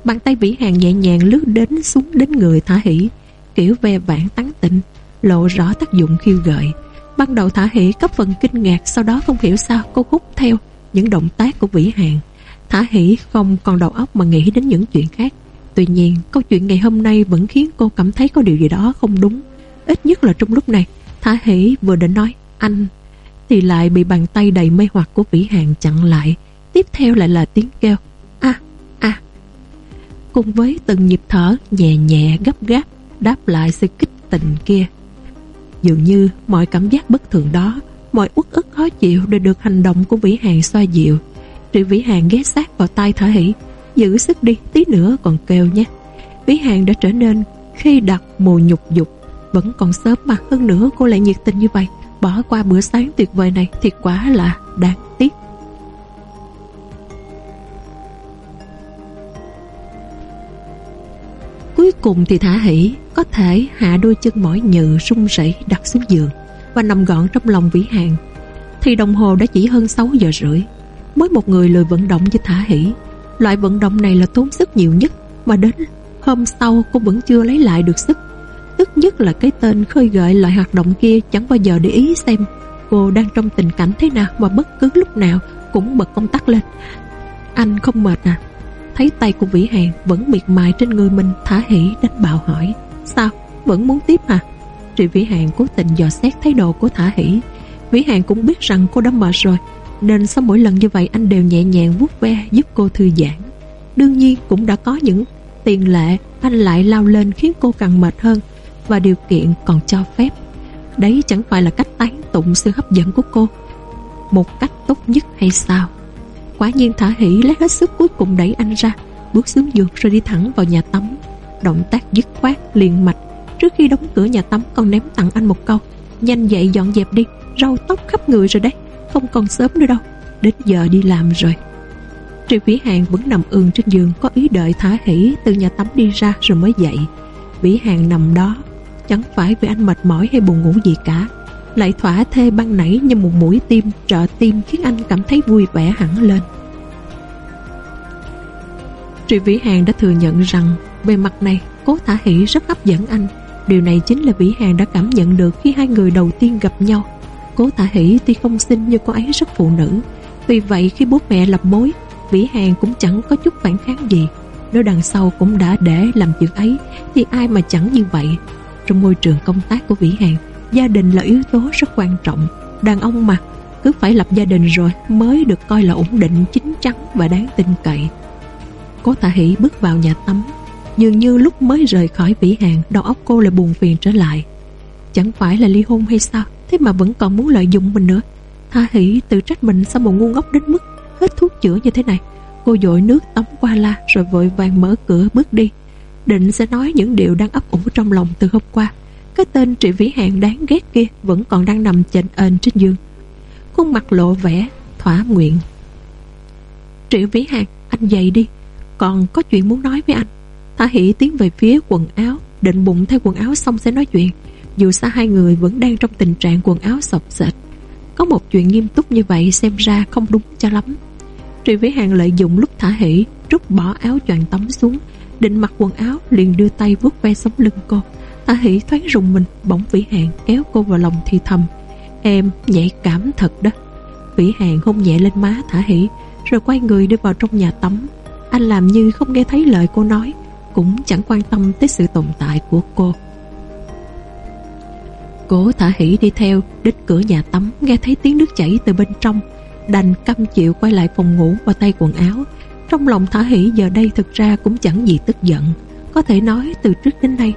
Bàn tay Vĩ Hàng nhẹ nhàng lướt đến xuống đến người Thả hỷ, Kiểu ve vãn tán tịnh Lộ rõ tác dụng khiêu gợi. Ban đầu Thả hỷ cấp phần kinh ngạc, Sau đó không hiểu sao cô hút theo Những động tác của Vĩ Hàng. Thả hỷ không còn đầu óc mà nghĩ đến những chuyện khác. Tuy nhiên, câu chuyện ngày hôm nay Vẫn khiến cô cảm thấy có điều gì đó không đúng. Ít nhất là trong lúc này Thả hỷ vừa định nói, anh Thì lại bị bàn tay đầy mê hoặc của Vĩ Hàng chặn lại. Tiếp theo lại là tiếng kêu. A a. Cùng với từng nhịp thở nhẹ nhẹ gấp gáp, Đáp lại sự kích tình kia. Dường như mọi cảm giác bất thường đó, Mọi uất ức khó chịu Đều được hành động của Vĩ Hàng xoa dịu. Triệu Vĩ Hàng ghé sát vào tay thở hỷ Giữ sức đi, tí nữa còn kêu nhé. Vĩ Hàng đã trở nên khi đặt mồ nhục dục, Vẫn còn sớm mà hơn nữa, cô lại nhiệt tình như vậy. Bỏ qua bữa sáng tuyệt vời này Thì quá là đáng tiếc. Cuối cùng thì thả hỷ Có thể hạ đôi chân mỏi nhự run rẩy đặt xuống giường Và nằm gọn trong lòng vĩ hàng. Thì đồng hồ đã chỉ hơn 6 giờ rưỡi. Mới một người lười vận động với thả hỷ. Loại vận động này là tốn sức nhiều nhất Mà đến hôm sau cô vẫn chưa lấy lại được sức. Tức nhất là cái tên khơi gợi loại hoạt động kia Chẳng bao giờ để ý xem Cô đang trong tình cảnh thế nào Mà bất cứ lúc nào cũng bật công tắc lên. Anh không mệt à? Thấy tay của Vĩ Hàng vẫn miệt mài trên người mình, Thả hỉ đánh bạo hỏi, Sao? Vẫn muốn tiếp à? Trị Vĩ Hàng cố tình dò xét thái độ của Thả hỉ. Vĩ Hàng cũng biết rằng cô đã mệt rồi, Nên sau mỗi lần như vậy anh đều nhẹ nhàng vuốt ve giúp cô thư giãn. Đương nhiên cũng đã có những tiền lệ, Anh lại lao lên khiến cô càng mệt hơn Và điều kiện còn cho phép. Đấy chẳng phải là cách tán tụng sự hấp dẫn của cô. Một cách tốt nhất hay sao? Quả nhiên Thả Hỷ lấy hết sức cuối cùng đẩy anh ra, Bước xuống giường rồi đi thẳng vào nhà tắm. Động tác dứt khoát, liền mạch. Trước khi đóng cửa nhà tắm còn ném tặng anh một câu. Nhanh dậy, dọn dẹp đi, Râu tóc khắp người rồi đấy, Không còn sớm nữa đâu. Đến giờ đi làm rồi. Triệu Vĩ Hàng vẫn nằm ườn trên giường, Có ý đợi Thả Hỷ từ nhà tắm đi ra rồi mới dậy. Vĩ Hàng nằm đó, Chẳng phải vì anh mệt mỏi hay buồn ngủ gì cả lại thỏa thê ban nảy như một mũi tim trợ tim khiến anh cảm thấy vui vẻ hẳn lên. Trị Vĩ Hàng đã thừa nhận rằng bề mặt này Cố Thả Hỷ rất hấp dẫn anh. Điều này chính là Vĩ Hàng đã cảm nhận được khi hai người đầu tiên gặp nhau. Cố Thả Hỷ tuy không xinh nhưng cô ấy rất phụ nữ. Vì vậy khi bố mẹ lập mối, Vĩ Hàng cũng chẳng có chút phản kháng gì. Nếu đằng sau cũng đã để làm chuyện ấy thì ai mà chẳng như vậy. Trong môi trường công tác của Vĩ Hàng gia đình là yếu tố rất quan trọng. Đàn ông mà, cứ phải lập gia đình rồi mới được coi là ổn định chính chắn và đáng tin cậy. Cố tạ hỷ bước vào nhà tắm. Dường như lúc mới rời khỏi vĩ hàng, đầu óc cô lại buồn phiền trở lại. Chẳng phải là ly hôn hay sao? Thế mà vẫn còn muốn lợi dụng mình nữa. Tha hỷ tự trách mình sao mà ngu ngốc đến mức hết thuốc chữa như thế này. Cô dội nước tắm qua la rồi vội vàng mở cửa bước đi. Định sẽ nói những điều đang ấp ủ trong lòng từ hôm qua cái tên trị vĩ hạn đáng ghét kia Vẫn còn đang nằm chệnh ên trên giường. Khuôn mặt lộ vẻ, Thỏa nguyện. Trị vĩ hạn anh dậy đi. Còn có chuyện muốn nói với anh. Thả hỷ tiến về phía quần áo, Định bụng thay quần áo xong sẽ nói chuyện. Dù sao hai người vẫn đang trong tình trạng quần áo sọc sệt. Có một chuyện nghiêm túc như vậy Xem ra không đúng cho lắm. Trị vĩ hạn lợi dụng lúc thả hỷ Rút bỏ áo choàng tắm xuống, Định mặc quần áo liền đưa tay vuốt ve sống lưng cô. A Hỷ thoáng rùng mình, Bỗng vĩ hạn kéo cô vào lòng thì thầm, Em nhạy cảm thật đó. Vĩ Hàng hôn nhẹ lên má Thả Hỷ, Rồi quay người đi vào trong nhà tắm. Anh làm như không nghe thấy lời cô nói, Cũng chẳng quan tâm tới sự tồn tại của cô. Cố Thả Hỷ đi theo đến cửa nhà tắm, Nghe thấy tiếng nước chảy từ bên trong. Đành căm chịu quay lại phòng ngủ và tay quần áo. Trong lòng Thả Hỷ giờ đây thực ra cũng chẳng gì tức giận. Có thể nói từ trước đến nay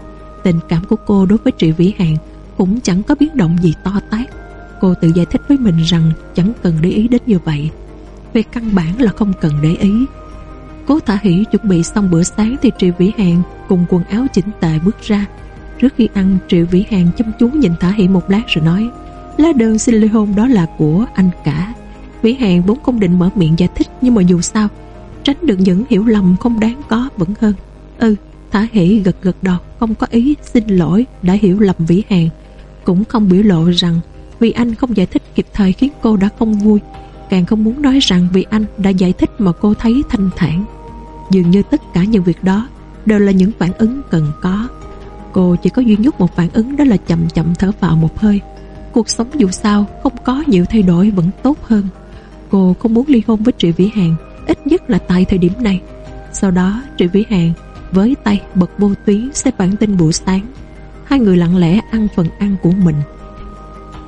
Tình cảm của cô đối với Trị Vĩ Hàng Cũng chẳng có biến động gì to tát. Cô tự giải thích với mình rằng Chẳng cần để ý đến như vậy. Về căn bản là không cần để ý. Cố Thả Hỷ chuẩn bị xong bữa sáng Thì Trị Vĩ Hàng cùng quần áo chỉnh tề bước ra. Trước khi ăn Triệu Vĩ Hàng chăm chú nhìn Thả Hỷ một lát rồi nói, Lá đơn xin ly hôn đó là của anh cả. Vĩ Hàng vốn không định mở miệng giải thích, Nhưng mà dù sao, Tránh được những hiểu lầm không đáng có vẫn hơn. Ừ Thả Hỷ gật gật đầu, Không có ý, xin lỗi, đã hiểu lầm Vĩ Hàng. Cũng không biểu lộ rằng Vì anh không giải thích kịp thời khiến cô đã không vui. Càng không muốn nói rằng Vì anh đã giải thích mà cô thấy thanh thản. Dường như tất cả những việc đó Đều là những phản ứng cần có. Cô chỉ có duy nhất một phản ứng Đó là chậm chậm thở vào một hơi. Cuộc sống dù sao không có nhiều thay đổi Vẫn tốt hơn. Cô không muốn ly hôn với Trị Vĩ Hàng, Ít nhất là tại thời điểm này. Sau đó Trị Vĩ Hàng với tay bật vô tuyến xếp bản tin buổi sáng. Hai người lặng lẽ ăn phần ăn của mình.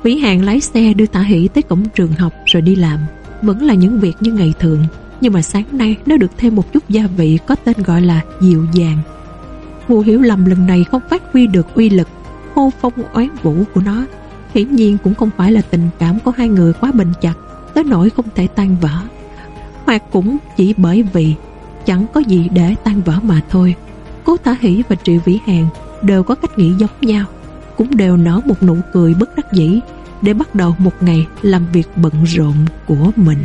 Vĩ Hàng lái xe đưa Tả Hỷ tới cổng trường học rồi đi làm. Vẫn là những việc như ngày thường, Nhưng mà sáng nay nó được thêm một chút gia vị có tên gọi là dịu dàng. Vụ hiểu lầm lần này không phát huy được uy lực, hô phong oán vũ của nó. Hiển nhiên cũng không phải là tình cảm của hai người quá bình chặt, Tới nỗi không thể tan vỡ. Hoặc cũng chỉ bởi vì Chẳng có gì để tan vỡ mà thôi. Cố Thả Hỷ và Triệu Vĩ hàn Đều có cách nghĩ giống nhau, Cũng đều nở một nụ cười bất đắc dĩ Để bắt đầu một ngày làm việc bận rộn của mình.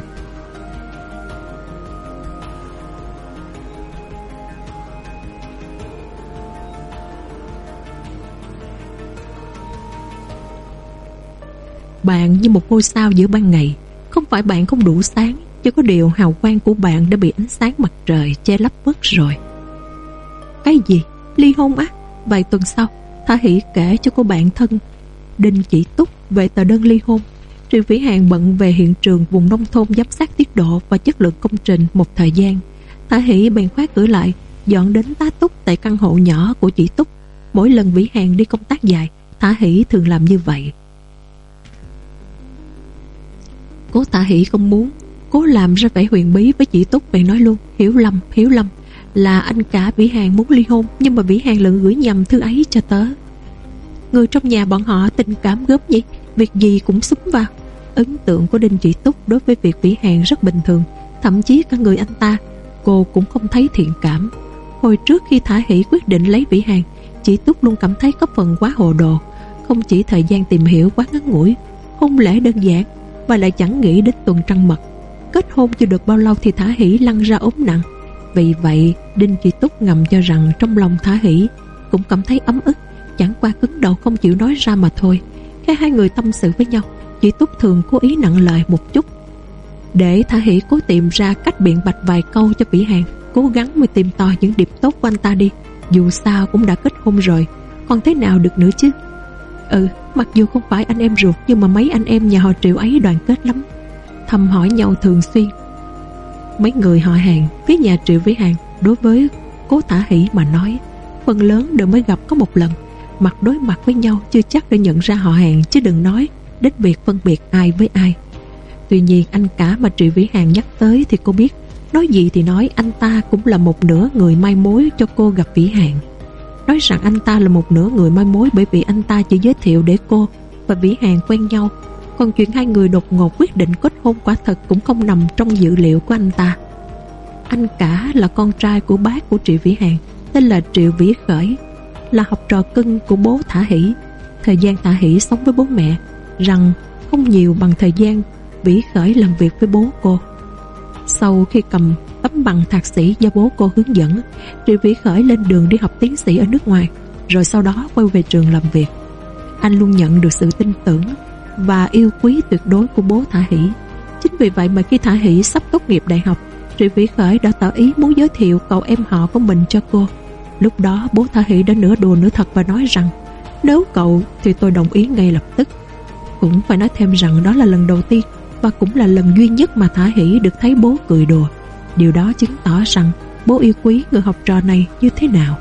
Bạn như một ngôi sao giữa ban ngày, Không phải bạn không đủ sáng. Chỉ có điều hào quang của bạn đã bị ánh sáng mặt trời che lấp mất rồi Cái gì? Ly hôn á? Vài tuần sau Thả Hỷ kể cho cô bạn thân Đinh chỉ túc về tờ đơn ly hôn Triệu Vĩ Hàng bận về hiện trường vùng nông thôn giám sát tiết độ và chất lượng công trình một thời gian. Thả Hỷ bèn khóa cửa lại, dọn đến tá túc tại căn hộ nhỏ của chị Túc. Mỗi lần Vĩ Hàng đi công tác dài, Thả Hỷ thường làm như vậy. Cố thả hỷ không muốn Cố làm ra vẻ huyền bí với chị Túc Bèn nói luôn Hiểu lầm, hiểu lầm Là anh cả Vĩ Hàng muốn ly hôn Nhưng mà Vĩ Hàng lần gửi nhầm thư ấy cho tớ. Người trong nhà bọn họ tình cảm gớm vậy Việc gì cũng súng vào. Ấn tượng của Đinh Chị Túc đối với việc Vĩ Hàng rất bình thường Thậm chí cả người anh ta Cô cũng không thấy thiện cảm. Hồi trước khi Thả Hỷ quyết định lấy Vĩ Hàng Chị Túc luôn cảm thấy có phần quá hồ đồ Không chỉ thời gian tìm hiểu quá ngắn ngủi Hôn lễ đơn giản và lại chẳng nghĩ đến tuần trăng mật kết hôn chưa được bao lâu thì Thả Hỷ lăn ra ốm nặng. Vì vậy, Đinh Chị Túc ngầm cho rằng trong lòng Thả Hỷ cũng cảm thấy ấm ức, chẳng qua cứng đầu không chịu nói ra mà thôi. Khi hai người tâm sự với nhau chị Túc thường cố ý nặng lời một chút. Để Thả Hỷ cố tìm ra cách biện bạch vài câu cho Vĩ Hàng, cố gắng mới tìm to những điểm tốt của anh ta đi. Dù sao cũng đã kết hôn rồi, còn thế nào được nữa chứ? Ừ Mặc dù không phải anh em ruột, Nhưng mà mấy anh em nhà họ triệu ấy đoàn kết lắm. Thăm hỏi nhau thường xuyên Mấy người họ hàng, Phía nhà triệu Vĩ hàng, Đối với cố tả hỷ mà nói, Phần lớn đều mới gặp có một lần, Mặt đối mặt với nhau chưa chắc để nhận ra họ hàng Chứ đừng nói đến việc phân biệt ai với ai Tuy nhiên anh cả mà Triệu Vĩ Hàng nhắc tới Thì cô biết, Nói gì thì nói, anh ta cũng là một nửa người mai mối cho cô gặp Vĩ Hàng nói rằng anh ta là một nửa người mai mối bởi vì anh ta chỉ giới thiệu để cô và Vĩ Hàng quen nhau. Còn chuyện hai người đột ngột quyết định kết hôn quả thật cũng không nằm trong dự liệu của anh ta. Anh cả là con trai của bác của Triệu Vĩ Hàng, tên là Triệu Vĩ Khởi, là học trò cưng của bố Thả Hỷ. Thời gian Thả Hỷ sống với bố mẹ, rằng không nhiều bằng thời gian Vĩ Khởi làm việc với bố cô. Sau khi cầm tấm bằng thạc sĩ do bố cô hướng dẫn Triệu Vĩ Khởi lên đường đi học tiến sĩ ở nước ngoài Rồi sau đó quay về trường làm việc Anh luôn nhận được sự tin tưởng và yêu quý tuyệt đối của bố Thả Hỷ Chính vì vậy mà khi Thả Hỷ sắp tốt nghiệp đại học Trị Vĩ Khởi đã tỏ ý muốn giới thiệu cậu em họ của mình cho cô Lúc đó bố Thả Hỷ đã nửa đùa nửa thật và nói rằng Nếu cậu thì tôi đồng ý ngay lập tức Cũng phải nói thêm rằng đó là lần đầu tiên và cũng là lần duy nhất mà Thả Hỷ được thấy bố cười đùa. Điều đó chứng tỏ rằng bố yêu quý người học trò này như thế nào.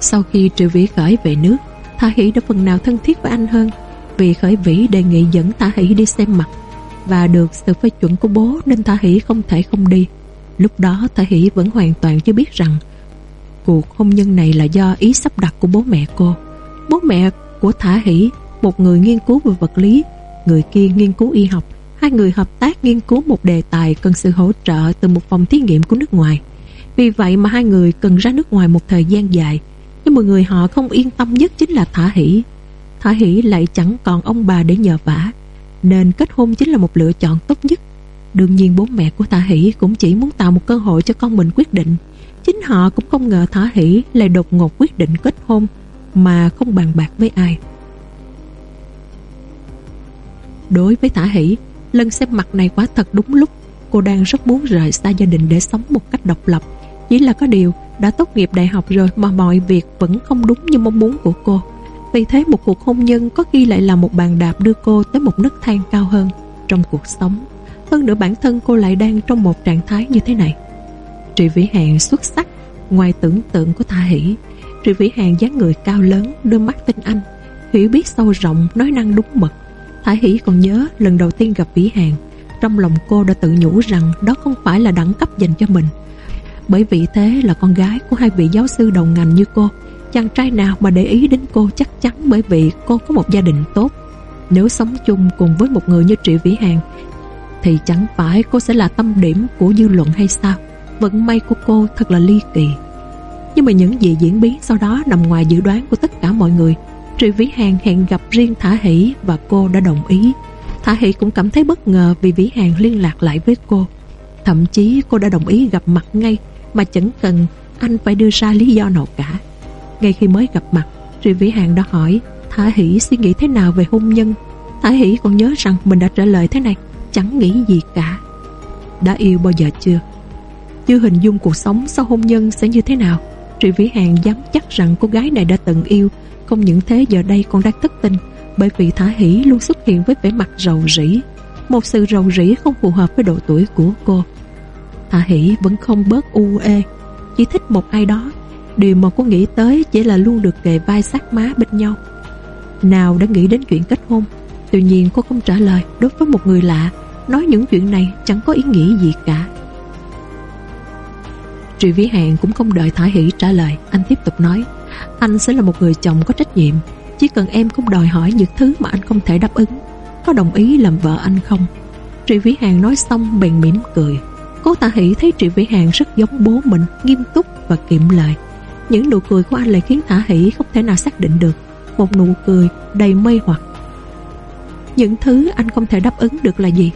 Sau khi Triệu Vĩ khởi về nước, Thả Hỷ đã phần nào thân thiết với anh hơn vì khởi vĩ đề nghị dẫn Thả Hỷ đi xem mặt và được sự phê chuẩn của bố nên Thả Hỷ không thể không đi. Lúc đó Thả Hỷ vẫn hoàn toàn chưa biết rằng cuộc hôn nhân này là do ý sắp đặt của bố mẹ cô. Bố mẹ của Thả Hỷ, một người nghiên cứu về vật lý, người kia nghiên cứu y học, hai người hợp tác nghiên cứu một đề tài cần sự hỗ trợ từ một phòng thí nghiệm của nước ngoài. Vì vậy mà hai người cần ra nước ngoài một thời gian dài, nhưng mà người họ không yên tâm nhất chính là Thả Hỷ. Thả Hỷ lại chẳng còn ông bà để nhờ vả, nên kết hôn chính là một lựa chọn tốt nhất. Đương nhiên bố mẹ của Thả Hỷ cũng chỉ muốn tạo một cơ hội cho con mình quyết định. Chính họ cũng không ngờ Thả Hỷ lại đột ngột quyết định kết hôn mà không bàn bạc với ai. Đối với Thả Hỷ, lần xem mặt này quá thật đúng lúc. Cô đang rất muốn rời xa gia đình để sống một cách độc lập. Chỉ là có điều đã tốt nghiệp đại học rồi mà mọi việc vẫn không đúng như mong muốn của cô. Vì thế một cuộc hôn nhân có khi lại là một bàn đạp đưa cô tới một nấc thang cao hơn trong cuộc sống. Hơn nữa bản thân cô lại đang trong một trạng thái như thế này. Trị Vĩ Hạn xuất sắc ngoài tưởng tượng của Tha Hỷ. Trị Vĩ Hàng dáng người cao lớn, đôi mắt tinh anh, hiểu biết sâu rộng, nói năng đúng mực. Thả Hỷ còn nhớ lần đầu tiên gặp Vĩ Hàng trong lòng cô đã tự nhủ rằng đó không phải là đẳng cấp dành cho mình. Bởi vì thế là con gái của hai vị giáo sư đầu ngành như cô, Chàng trai nào mà để ý đến cô chắc chắn bởi vì cô có một gia đình tốt. Nếu sống chung cùng với một người như Trị Vĩ Hàng, thì chẳng phải cô sẽ là tâm điểm của dư luận hay sao? Vận may của cô thật là ly kỳ. Nhưng mà những gì diễn biến sau đó nằm ngoài dự đoán của tất cả mọi người. Trị Vĩ Hàng hẹn gặp riêng Thả Hỷ và cô đã đồng ý. Thả Hỷ cũng cảm thấy bất ngờ vì Vĩ Hàng liên lạc lại với cô. Thậm chí cô đã đồng ý gặp mặt ngay mà chẳng cần anh phải đưa ra lý do nào cả. Ngay khi mới gặp mặt, Tri Vĩ Hàng đã hỏi, Thả Hỷ suy nghĩ thế nào về hôn nhân? Thả Hỷ còn nhớ rằng mình đã trả lời thế này, Chẳng nghĩ gì cả. Đã yêu bao giờ chưa? Chưa hình dung cuộc sống sau hôn nhân sẽ như thế nào? Tri Vĩ Hàng dám chắc rằng cô gái này đã từng yêu, Không những thế giờ đây còn đang thất tình, Bởi vì Thả Hỷ luôn xuất hiện với vẻ mặt rầu rĩ. Một sự rầu rĩ không phù hợp với độ tuổi của cô. Thả Hỷ vẫn không bớt u ê. Chỉ thích một ai đó. Điều mà cô nghĩ tới chỉ là luôn được kề vai sát má bên nhau. Nào đã nghĩ đến chuyện kết hôn Tuy nhiên cô không trả lời Đối với một người lạ. Nói những chuyện này chẳng có ý nghĩa gì cả. Trị Vĩ Hạn cũng không đợi Thả Hỷ trả lời, Anh tiếp tục nói, Anh sẽ là một người chồng có trách nhiệm. Chỉ cần em không đòi hỏi những thứ mà anh không thể đáp ứng, Có đồng ý làm vợ anh không? Trị Vĩ Hàng nói xong bèn mỉm cười. Cô Tạ Hỷ thấy Trị Vĩ Hàng rất giống bố mình, Nghiêm túc và kiệm lời. Những nụ cười của anh lại khiến Thả Hỷ không thể nào xác định được. Một nụ cười đầy mây hoặc. Những thứ anh không thể đáp ứng được là gì?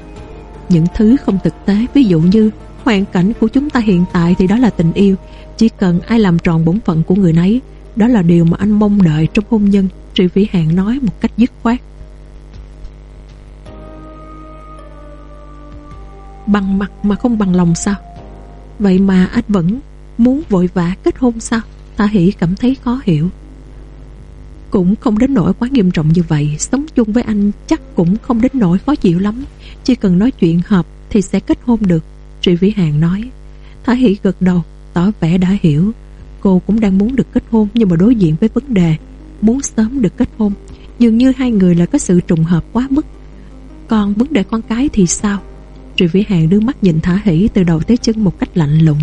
Những thứ không thực tế, Ví dụ như hoàn cảnh của chúng ta hiện tại Thì đó là tình yêu. Chỉ cần ai làm tròn bổn phận của người nấy, Đó là điều mà anh mong đợi trong hôn nhân Trị Vĩ Hàng nói một cách dứt khoát. Bằng mặt mà không bằng lòng sao? Vậy mà anh vẫn muốn vội vã kết hôn sao? Tạ Hỷ cảm thấy khó hiểu. Cũng không đến nỗi quá nghiêm trọng như vậy, Sống chung với anh chắc cũng không đến nỗi khó chịu lắm. Chỉ cần nói chuyện hợp Thì sẽ kết hôn được Trị Vĩ Hàng nói. Thả Hỷ gật đầu, tỏ vẻ đã hiểu. Cô cũng đang muốn được kết hôn Nhưng mà đối diện với vấn đề, Muốn sớm được kết hôn. Dường như hai người là có sự trùng hợp quá mức. Còn vấn đề con cái thì sao? Trị Vĩ Hàng đưa mắt nhìn Thả Hỷ Từ đầu tới chân một cách lạnh lùng.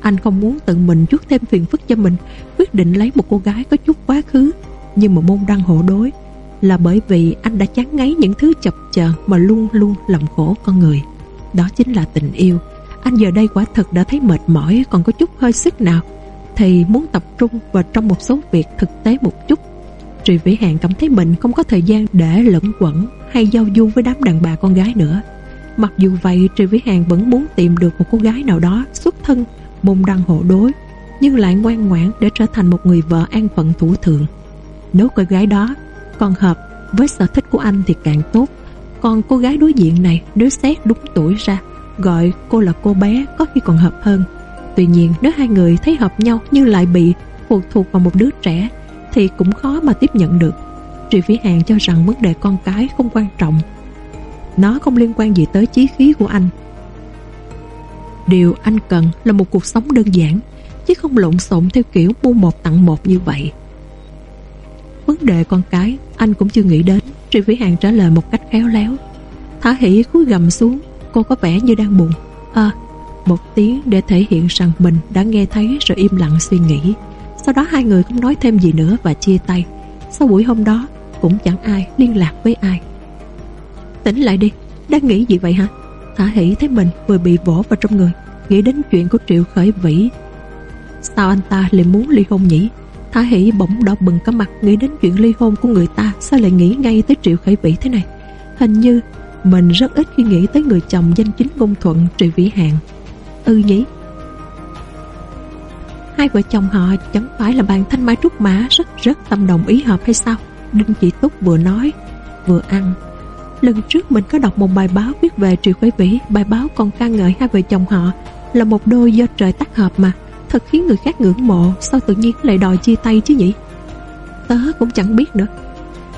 Anh không muốn tự mình chuốt thêm phiền phức cho mình, Quyết định lấy một cô gái có chút quá khứ, Nhưng mà môn đăng hộ đối, Là bởi vì anh đã chán ngấy những thứ chập chờn Mà luôn luôn làm khổ con người. Đó chính là tình yêu. Anh giờ đây quả thật đã thấy mệt mỏi, Còn có chút hơi sức nào, Thì muốn tập trung vào trong một số việc thực tế một chút. Trị Vĩ Hàng cảm thấy mình không có thời gian để lẫn quẩn hay giao du với đám đàn bà con gái nữa. Mặc dù vậy, Trì Vĩ Hàng vẫn muốn tìm được một cô gái nào đó xuất thân môn đăng hộ đối nhưng lại ngoan ngoãn để trở thành một người vợ an phận thủ thường. Nếu cô gái đó còn hợp với sở thích của anh thì càng tốt. Còn cô gái đối diện này nếu xét đúng tuổi ra gọi cô là cô bé có khi còn hợp hơn. Tuy nhiên nếu hai người thấy hợp nhau nhưng lại bị phụ thuộc vào một đứa trẻ thì cũng khó mà tiếp nhận được. Trị Vĩ Hàng cho rằng vấn đề con cái không quan trọng. Nó không liên quan gì tới chí khí của anh. Điều anh cần là một cuộc sống đơn giản, Chứ không lộn xộn theo kiểu mua một tặng một như vậy. Vấn đề con cái, Anh cũng chưa nghĩ đến, Tri Vĩ Hàng trả lời một cách khéo léo. Thả hỉ cúi gầm xuống, Cô có vẻ như đang buồn. À một tiếng để thể hiện rằng mình đã nghe thấy rồi im lặng suy nghĩ. Sau đó hai người không nói thêm gì nữa và chia tay. Sau buổi hôm đó, cũng chẳng ai liên lạc với ai. Tỉnh lại đi. Đang nghĩ gì vậy hả? Thả hỷ thấy mình vừa bị vỗ vào trong người, Nghĩ đến chuyện của Triệu Khởi Vĩ. Sao anh ta lại muốn ly hôn nhỉ? Thả hỷ bỗng đỏ bừng cả mặt, Nghĩ đến chuyện ly hôn của người ta, Sao lại nghĩ ngay tới Triệu Khởi Vĩ thế này? Hình như mình rất ít khi nghĩ tới người chồng danh chính ngôn thuận Triệu Vĩ Hạn Ừ nhỉ? Hai vợ chồng họ chẳng phải là bạn thanh mai trúc mã, Rất rất tâm đồng ý hợp hay sao? Đinh Chị Túc vừa nói, Vừa ăn. Lần trước mình có đọc một bài báo viết về Triệu Quế Vĩ. Bài báo còn ca ngợi hai vợ chồng họ Là một đôi do trời tác hợp mà. Thật khiến người khác ngưỡng mộ, Sao tự nhiên lại đòi chia tay chứ nhỉ? Tớ cũng chẳng biết nữa.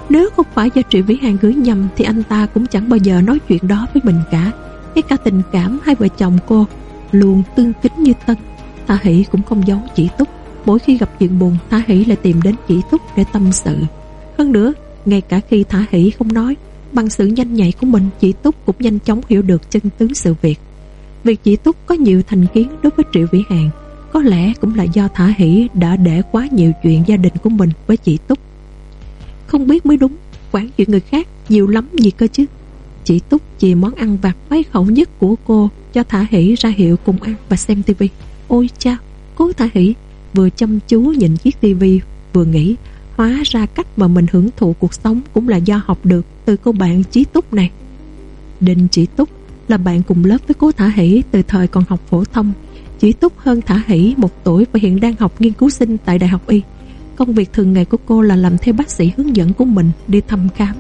Nếu không phải do Triệu Vĩ Hàng gửi nhầm, Thì anh ta cũng chẳng bao giờ nói chuyện đó với mình cả. Ngay cả tình cảm hai vợ chồng cô Luôn tương kính như tân. Tha Hỷ cũng không giấu chỉ túc. Mỗi khi gặp chuyện buồn, Tha Hỷ lại tìm đến chỉ túc để tâm sự. Hơn nữa, ngay cả khi Thả Hỷ không nói Bằng sự nhanh nhạy của mình chị Túc cũng nhanh chóng hiểu được chân tướng sự việc. Việc chị Túc có nhiều thành kiến đối với Triệu Vĩ Hàng Có lẽ cũng là do Thả Hỷ đã để quá nhiều chuyện gia đình của mình với chị Túc. Không biết mới đúng Quản chuyện người khác nhiều lắm gì cơ chứ. Chị Túc chìa món ăn vặt mấy khẩu nhất của cô Cho Thả Hỷ ra hiệu cùng ăn và xem tivi. Ôi cha, cố Thả Hỷ Vừa chăm chú nhìn chiếc tivi Vừa nghĩ Hóa ra cách mà mình hưởng thụ cuộc sống Cũng là do học được từ cô bạn Chí Túc này. Đinh Chí Túc là bạn cùng lớp với cô Thả Hỷ Từ thời còn học phổ thông. Chí Túc hơn Thả Hỷ một tuổi Và hiện đang học nghiên cứu sinh tại Đại học Y. Công việc thường ngày của cô là làm theo bác sĩ hướng dẫn của mình Đi thăm khám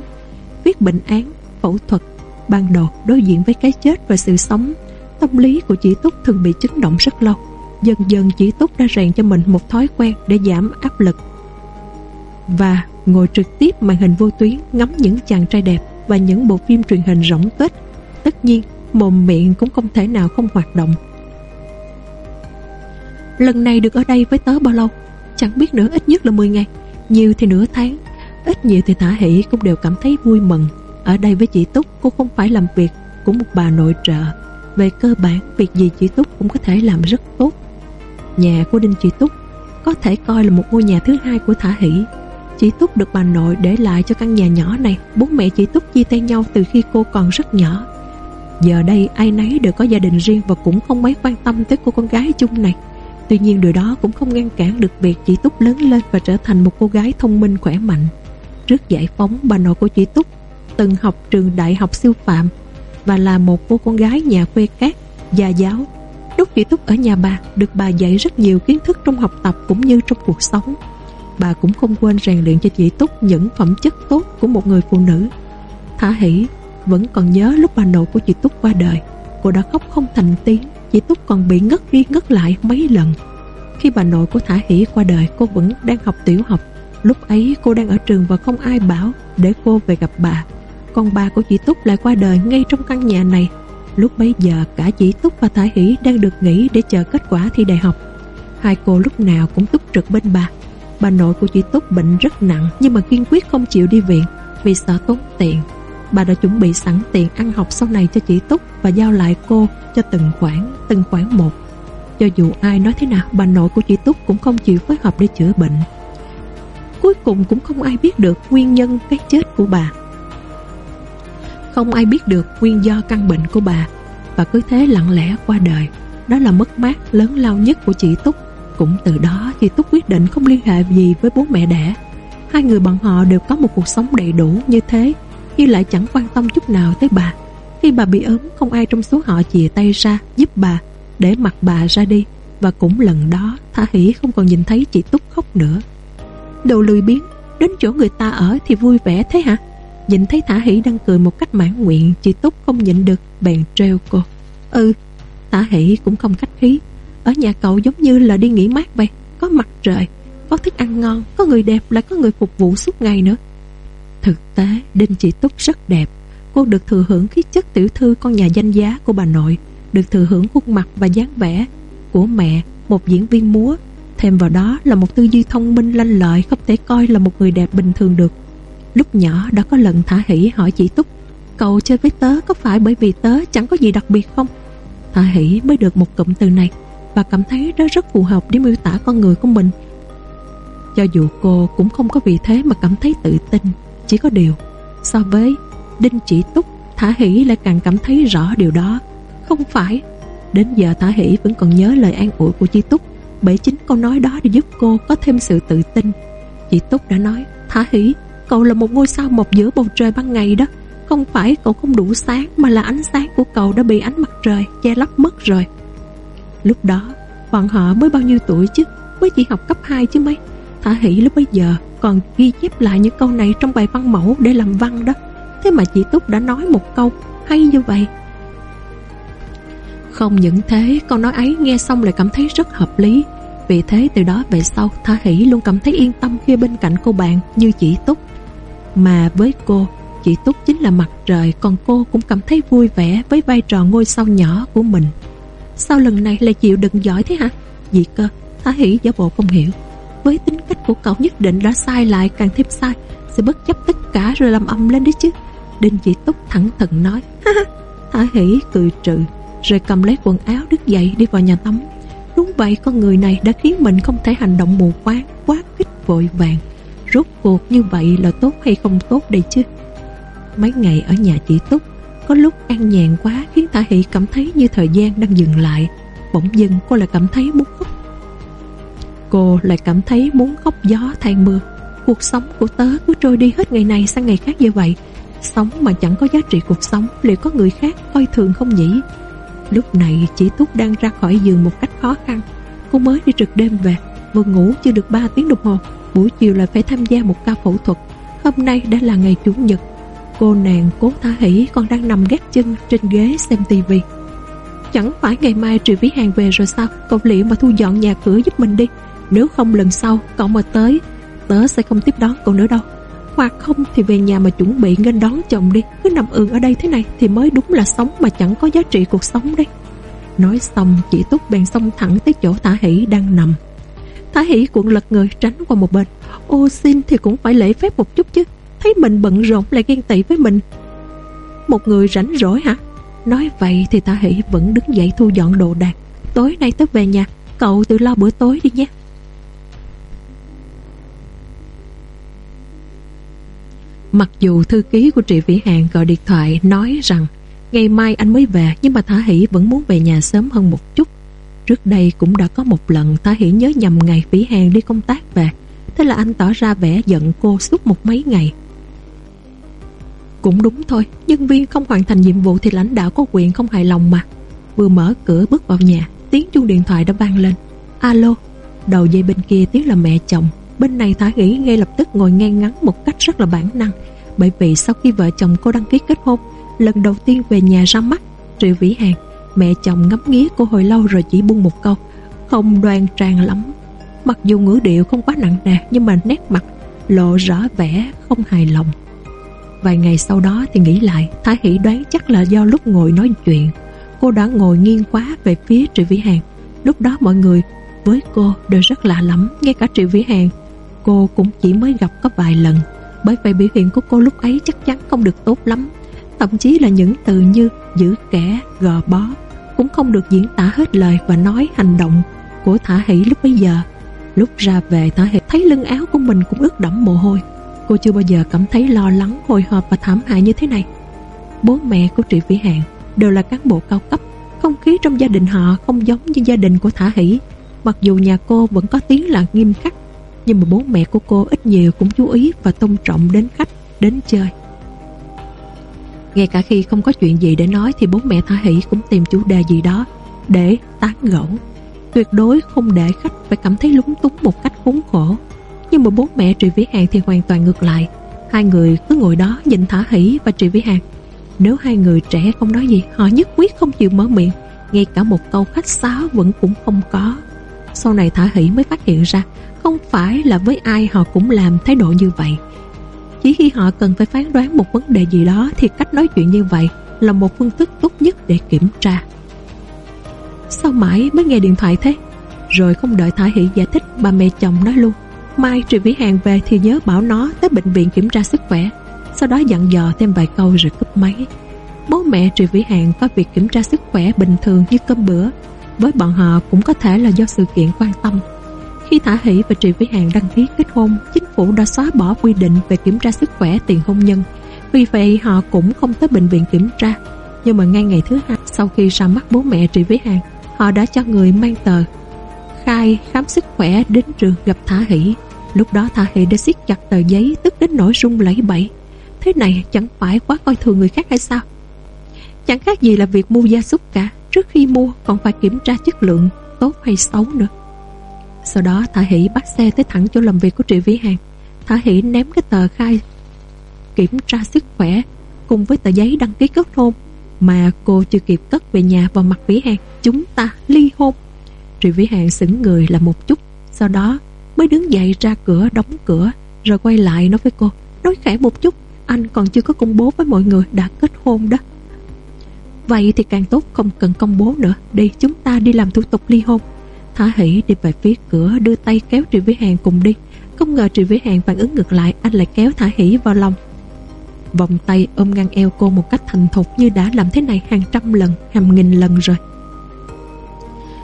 Viết bệnh án, phẫu thuật Ban đầu đối diện với cái chết và sự sống. Tâm lý của chị Túc thường bị chấn động rất lâu. Dần dần chị Túc đã rèn cho mình một thói quen Để giảm áp lực và ngồi trực tiếp màn hình vô tuyến ngắm những chàng trai đẹp và những bộ phim truyền hình rỗng tuếch. Tất nhiên, mồm miệng cũng không thể nào không hoạt động. Lần này được ở đây với tớ bao lâu? Chẳng biết nữa ít nhất là 10 ngày, nhiều thì nửa tháng, ít nhiều thì Thả Hỷ cũng đều cảm thấy vui mừng. Ở đây với chị Túc cô không phải làm việc của một bà nội trợ. Về cơ bản, việc gì chị Túc cũng có thể làm rất tốt. Nhà của Đinh chị Túc có thể coi là một ngôi nhà thứ hai của Thả Hỷ Chị Túc được bà nội để lại cho căn nhà nhỏ này. Bố mẹ chị Túc chia tay nhau từ khi cô còn rất nhỏ. Giờ đây, ai nấy đều có gia đình riêng Và cũng không mấy quan tâm tới cô con gái chung này. Tuy nhiên, điều đó cũng không ngăn cản được việc chị Túc lớn lên Và trở thành một cô gái thông minh, khỏe mạnh. Trước giải phóng, bà nội của chị Túc Từng học trường đại học siêu phạm Và là một cô con gái nhà quê khác Gia giáo. Lúc chị Túc ở nhà bà, Được bà dạy rất nhiều kiến thức trong học tập Cũng như trong cuộc sống bà cũng không quên rèn luyện cho chị Túc những phẩm chất tốt của một người phụ nữ. Thả hỷ vẫn còn nhớ lúc bà nội của chị Túc qua đời, cô đã khóc không thành tiếng, chị Túc còn bị ngất đi ngất lại mấy lần. Khi bà nội của Thả hỷ qua đời, cô vẫn đang học tiểu học. Lúc ấy cô đang ở trường và không ai bảo để cô về gặp bà. Còn bà của chị Túc lại qua đời ngay trong căn nhà này. Lúc bấy giờ cả chị Túc và Thả hỷ đang được nghỉ để chờ kết quả thi đại học. Hai cô lúc nào cũng túc trực bên bà Bà nội của chị Túc bệnh rất nặng, Nhưng mà kiên quyết không chịu đi viện Vì sợ tốn tiền. Bà đã chuẩn bị sẵn tiền ăn học sau này cho chị Túc Và giao lại cô cho từng khoản Từng khoản một. Cho dù ai nói thế nào, Bà nội của chị Túc cũng không chịu phối hợp để chữa bệnh. Cuối cùng cũng không ai biết được Nguyên nhân cái chết của bà. Không ai biết được nguyên do căn bệnh của bà, Và cứ thế lặng lẽ qua đời. Đó là mất mát lớn lao nhất của chị Túc cũng từ đó chị Túc quyết định không liên hệ gì với bố mẹ đẻ. Hai người bọn họ đều có một cuộc sống đầy đủ như thế, Nhưng lại chẳng quan tâm chút nào tới bà. Khi bà bị ốm, không ai trong số họ chìa tay ra giúp bà, Để mặc bà ra đi. Và cũng lần đó Thả Hỷ không còn nhìn thấy chị Túc khóc nữa. Đồ lười biếng, Đến chỗ người ta ở thì vui vẻ thế hả? Nhìn thấy Thả Hỷ đang cười một cách mãn nguyện Chị Túc không nhịn được bèn treo cô. Ừ Thả Hỷ cũng không khách khí ở nhà cậu giống như là đi nghỉ mát vậy. Có mặt trời, có thức ăn ngon Có người đẹp lại có người phục vụ suốt ngày nữa. Thực tế Đinh Chị Túc rất đẹp. Cô được thừa hưởng khí chất tiểu thư con nhà danh giá của bà nội Được thừa hưởng khuôn mặt và dáng vẻ Của mẹ Một diễn viên múa. Thêm vào đó là một tư duy thông minh lanh lợi Không thể coi là một người đẹp bình thường được. Lúc nhỏ đã có lần Thả Hỷ hỏi chị Túc Cậu chơi với tớ có phải bởi vì tớ chẳng có gì đặc biệt không? Thả Hỷ mới được một cụm từ này. Và cảm thấy nó rất phù hợp để miêu tả con người của mình. Cho dù cô cũng không có vì thế mà cảm thấy tự tin, Chỉ có điều, So với Đinh Chỉ Túc, Thả Hỷ lại càng cảm thấy rõ điều đó. Không phải, Đến giờ Thả Hỷ vẫn còn nhớ lời an ủi của Chi Túc, Bởi chính câu nói đó để giúp cô có thêm sự tự tin. Chị Túc đã nói, Thả Hỷ, Cậu là một ngôi sao mọc giữa bầu trời ban ngày đó. Không phải cậu không đủ sáng Mà là ánh sáng của cậu đã bị ánh mặt trời Che lấp mất rồi. Lúc đó, bọn họ mới bao nhiêu tuổi chứ? Mới chỉ học cấp 2 chứ mấy. Thả Hỷ lúc bấy giờ còn ghi chép lại những câu này trong bài văn mẫu để làm văn đó. Thế mà chị Túc đã nói một câu hay như vậy. Không những thế Câu nói ấy nghe xong lại cảm thấy rất hợp lý. Vì thế từ đó về sau, Thả Hỷ luôn cảm thấy yên tâm khi bên cạnh cô bạn như chị Túc. Mà với cô, Chị Túc chính là mặt trời, Còn cô cũng cảm thấy vui vẻ Với vai trò ngôi sao nhỏ của mình. Sao lần này lại chịu đựng giỏi thế hả? Dị cơ Thả Hỷ giả bộ không hiểu. Với tính cách của cậu nhất định đã sai lại càng thêm sai, Sẽ bất chấp tất cả rồi làm âm lên đấy chứ. Đinh chỉ túc thẳng thừng nói, ha Thả hỉ cười trừ, Rồi cầm lấy quần áo đứt dậy đi vào nhà tắm. Đúng vậy, con người này đã khiến mình không thể hành động mù quáng, Quá kích vội vàng. Rốt cuộc như vậy là tốt hay không tốt đây chứ? Mấy ngày ở nhà chị Túc có lúc an nhàn quá Khiến Thả Hỷ cảm thấy như thời gian đang dừng lại. Bỗng dưng cô lại cảm thấy muốn khóc. Cô lại cảm thấy muốn khóc gió than mưa. Cuộc sống của tớ cứ trôi đi hết ngày này sang ngày khác như vậy. Sống mà chẳng có giá trị cuộc sống, Liệu có người khác coi thường không nhỉ? Lúc này chị Túc đang ra khỏi giường một cách khó khăn. Cô mới đi trực đêm về, Vừa ngủ chưa được 3 tiếng đồng hồ. Buổi chiều lại phải tham gia một ca phẫu thuật. Hôm nay đã là ngày Chủ nhật. Cô nàng cố thả hỉ còn đang nằm gác chân trên ghế xem tivi. Chẳng phải ngày mai Triệu Vĩ Hàng về rồi sao? Cậu liệu mà thu dọn nhà cửa giúp mình đi. Nếu không lần sau cậu mà tới, Tớ sẽ không tiếp đón cậu nữa đâu. Hoặc không thì về nhà mà chuẩn bị nghênh đón chồng đi. Cứ nằm ường ở đây thế này Thì mới đúng là sống mà chẳng có giá trị cuộc sống đấy. Nói xong, chị Túc bèn xông thẳng tới chỗ Thả Hỷ đang nằm. Thả Hỷ cuộn lật người tránh qua một bên. Ô xin thì cũng phải lễ phép một chút chứ. Thấy mình bận rộn lại ghen tị với mình Một người rảnh rỗi hả Nói vậy thì Thả Hỷ vẫn đứng dậy thu dọn đồ đạc Tối nay tớ về nhà, Cậu tự lo bữa tối đi nhé Mặc dù thư ký của Trị Vĩ Hàng gọi điện thoại nói rằng ngày mai anh mới về, nhưng mà Thả Hỷ vẫn muốn về nhà sớm hơn một chút. Trước đây cũng đã có một lần Thả Hỷ nhớ nhầm ngày Vĩ Hàng đi công tác về. Thế là anh tỏ ra vẻ giận cô suốt một mấy ngày. Cũng đúng thôi, nhân viên không hoàn thành nhiệm vụ thì lãnh đạo có quyền không hài lòng mà. Vừa mở cửa bước vào nhà, tiếng chuông điện thoại đã vang lên. Alo, đầu dây bên kia tiếng là mẹ chồng Bên này Thả Nghĩ ngay lập tức ngồi ngay ngắn một cách rất là bản năng Bởi vì sau khi vợ chồng cô đăng ký kết hôn Lần đầu tiên về nhà ra mắt Triệu Vĩ Hàng Mẹ chồng ngắm nghía cô hồi lâu rồi chỉ buông một câu Không đoan trang lắm Mặc dù ngữ điệu không quá nặng nề Nhưng mà nét mặt lộ rõ vẻ không hài lòng Vài ngày sau đó thì nghĩ lại Thái Hỷ đoán chắc là do lúc ngồi nói chuyện Cô đã ngồi nghiêng quá về phía Trị Vĩ Hàng. Lúc đó mọi người với cô đều rất lạ lắm Ngay cả Trị Vĩ Hàng. Cô cũng chỉ mới gặp có vài lần Bởi vậy biểu hiện của cô lúc ấy chắc chắn không được tốt lắm. Thậm chí là những từ như giữ kẻ, gò bó Cũng không được diễn tả hết lời và nói hành động của Thả Hỷ lúc bấy giờ. Lúc ra về Thả Hỷ thấy lưng áo của mình cũng ướt đẫm mồ hôi. Cô chưa bao giờ cảm thấy lo lắng, hồi hộp và thảm hại như thế này Bố mẹ của Trị Vĩ Hạn đều là cán bộ cao cấp Không khí trong gia đình họ không giống như gia đình của Thả Hỷ Mặc dù nhà cô vẫn có tiếng là nghiêm khắc nhưng mà bố mẹ của cô ít nhiều cũng chú ý và tôn trọng đến khách, đến chơi. Ngay cả khi không có chuyện gì để nói thì bố mẹ Thả Hỷ cũng tìm chủ đề gì đó để tán gẫu. Tuyệt đối không để khách phải cảm thấy lúng túng một cách khốn khổ. Nhưng mà bố mẹ Trị Vĩ Hàng thì hoàn toàn ngược lại. Hai người cứ ngồi đó nhìn Thả Hỷ và Trị Vĩ Hàng. Nếu hai người trẻ không nói gì, họ nhất quyết không chịu mở miệng. Ngay cả một câu khách sáo vẫn cũng không có. Sau này Thả Hỷ mới phát hiện ra không phải là với ai họ cũng làm thái độ như vậy Chỉ khi họ cần phải phán đoán một vấn đề gì đó Thì cách nói chuyện như vậy Là một phương thức tốt nhất để kiểm tra Sao mãi mới nghe điện thoại thế Rồi không đợi Thả Hỷ giải thích Bà mẹ chồng nói luôn Mai Trị Vĩ Hàng về thì nhớ bảo nó Tới bệnh viện kiểm tra sức khỏe. Sau đó dặn dò thêm vài câu rồi cúp máy. Bố mẹ Trị Vĩ Hàng có việc kiểm tra sức khỏe bình thường như cơm bữa. Với bọn họ cũng có thể là do sự kiện quan tâm. Khi Thả Hỷ và Trị Vĩ Hàng đăng ký kết hôn, Chính phủ đã xóa bỏ quy định về kiểm tra sức khỏe tiền hôn nhân. Vì vậy, họ cũng không tới bệnh viện kiểm tra. Nhưng mà ngay ngày thứ hai, Sau khi ra mắt bố mẹ Trị Vĩ Hàng Họ đã cho người mang tờ Khai khám sức khỏe đến trường gặp Thả Hỷ. Lúc đó Thả Hỷ đã siết chặt tờ giấy Tức đến nỗi rung lẫy bẫy. Thế này chẳng phải quá coi thường người khác hay sao? Chẳng khác gì là việc mua gia súc cả, Trước khi mua còn phải kiểm tra chất lượng, Tốt hay xấu nữa. Sau đó Thả Hỷ bắt xe tới thẳng chỗ làm việc của Trị Vĩ Hàng. Thả Hỷ ném cái tờ khai Kiểm tra sức khỏe Cùng với tờ giấy đăng ký kết hôn Mà cô chưa kịp cất về nhà vào mặt Vĩ Hàng. Chúng ta ly hôn. Trị Vĩ Hàng sững người là một chút, Sau đó mới đứng dậy ra cửa, đóng cửa, Rồi quay lại nói với cô, Nói khẽ một chút, Anh còn chưa có công bố với mọi người đã kết hôn đó. Vậy thì càng tốt, không cần công bố nữa. Đi chúng ta đi làm thủ tục ly hôn. Thả hỉ đi về phía cửa, Đưa tay kéo Trị Vĩ Hàng cùng đi. Không ngờ Trị Vĩ Hàng phản ứng ngược lại, Anh lại kéo Thả hỉ vào lòng. Vòng tay ôm ngăn eo cô một cách thành thục Như đã làm thế này hàng trăm lần, Hàng nghìn lần rồi.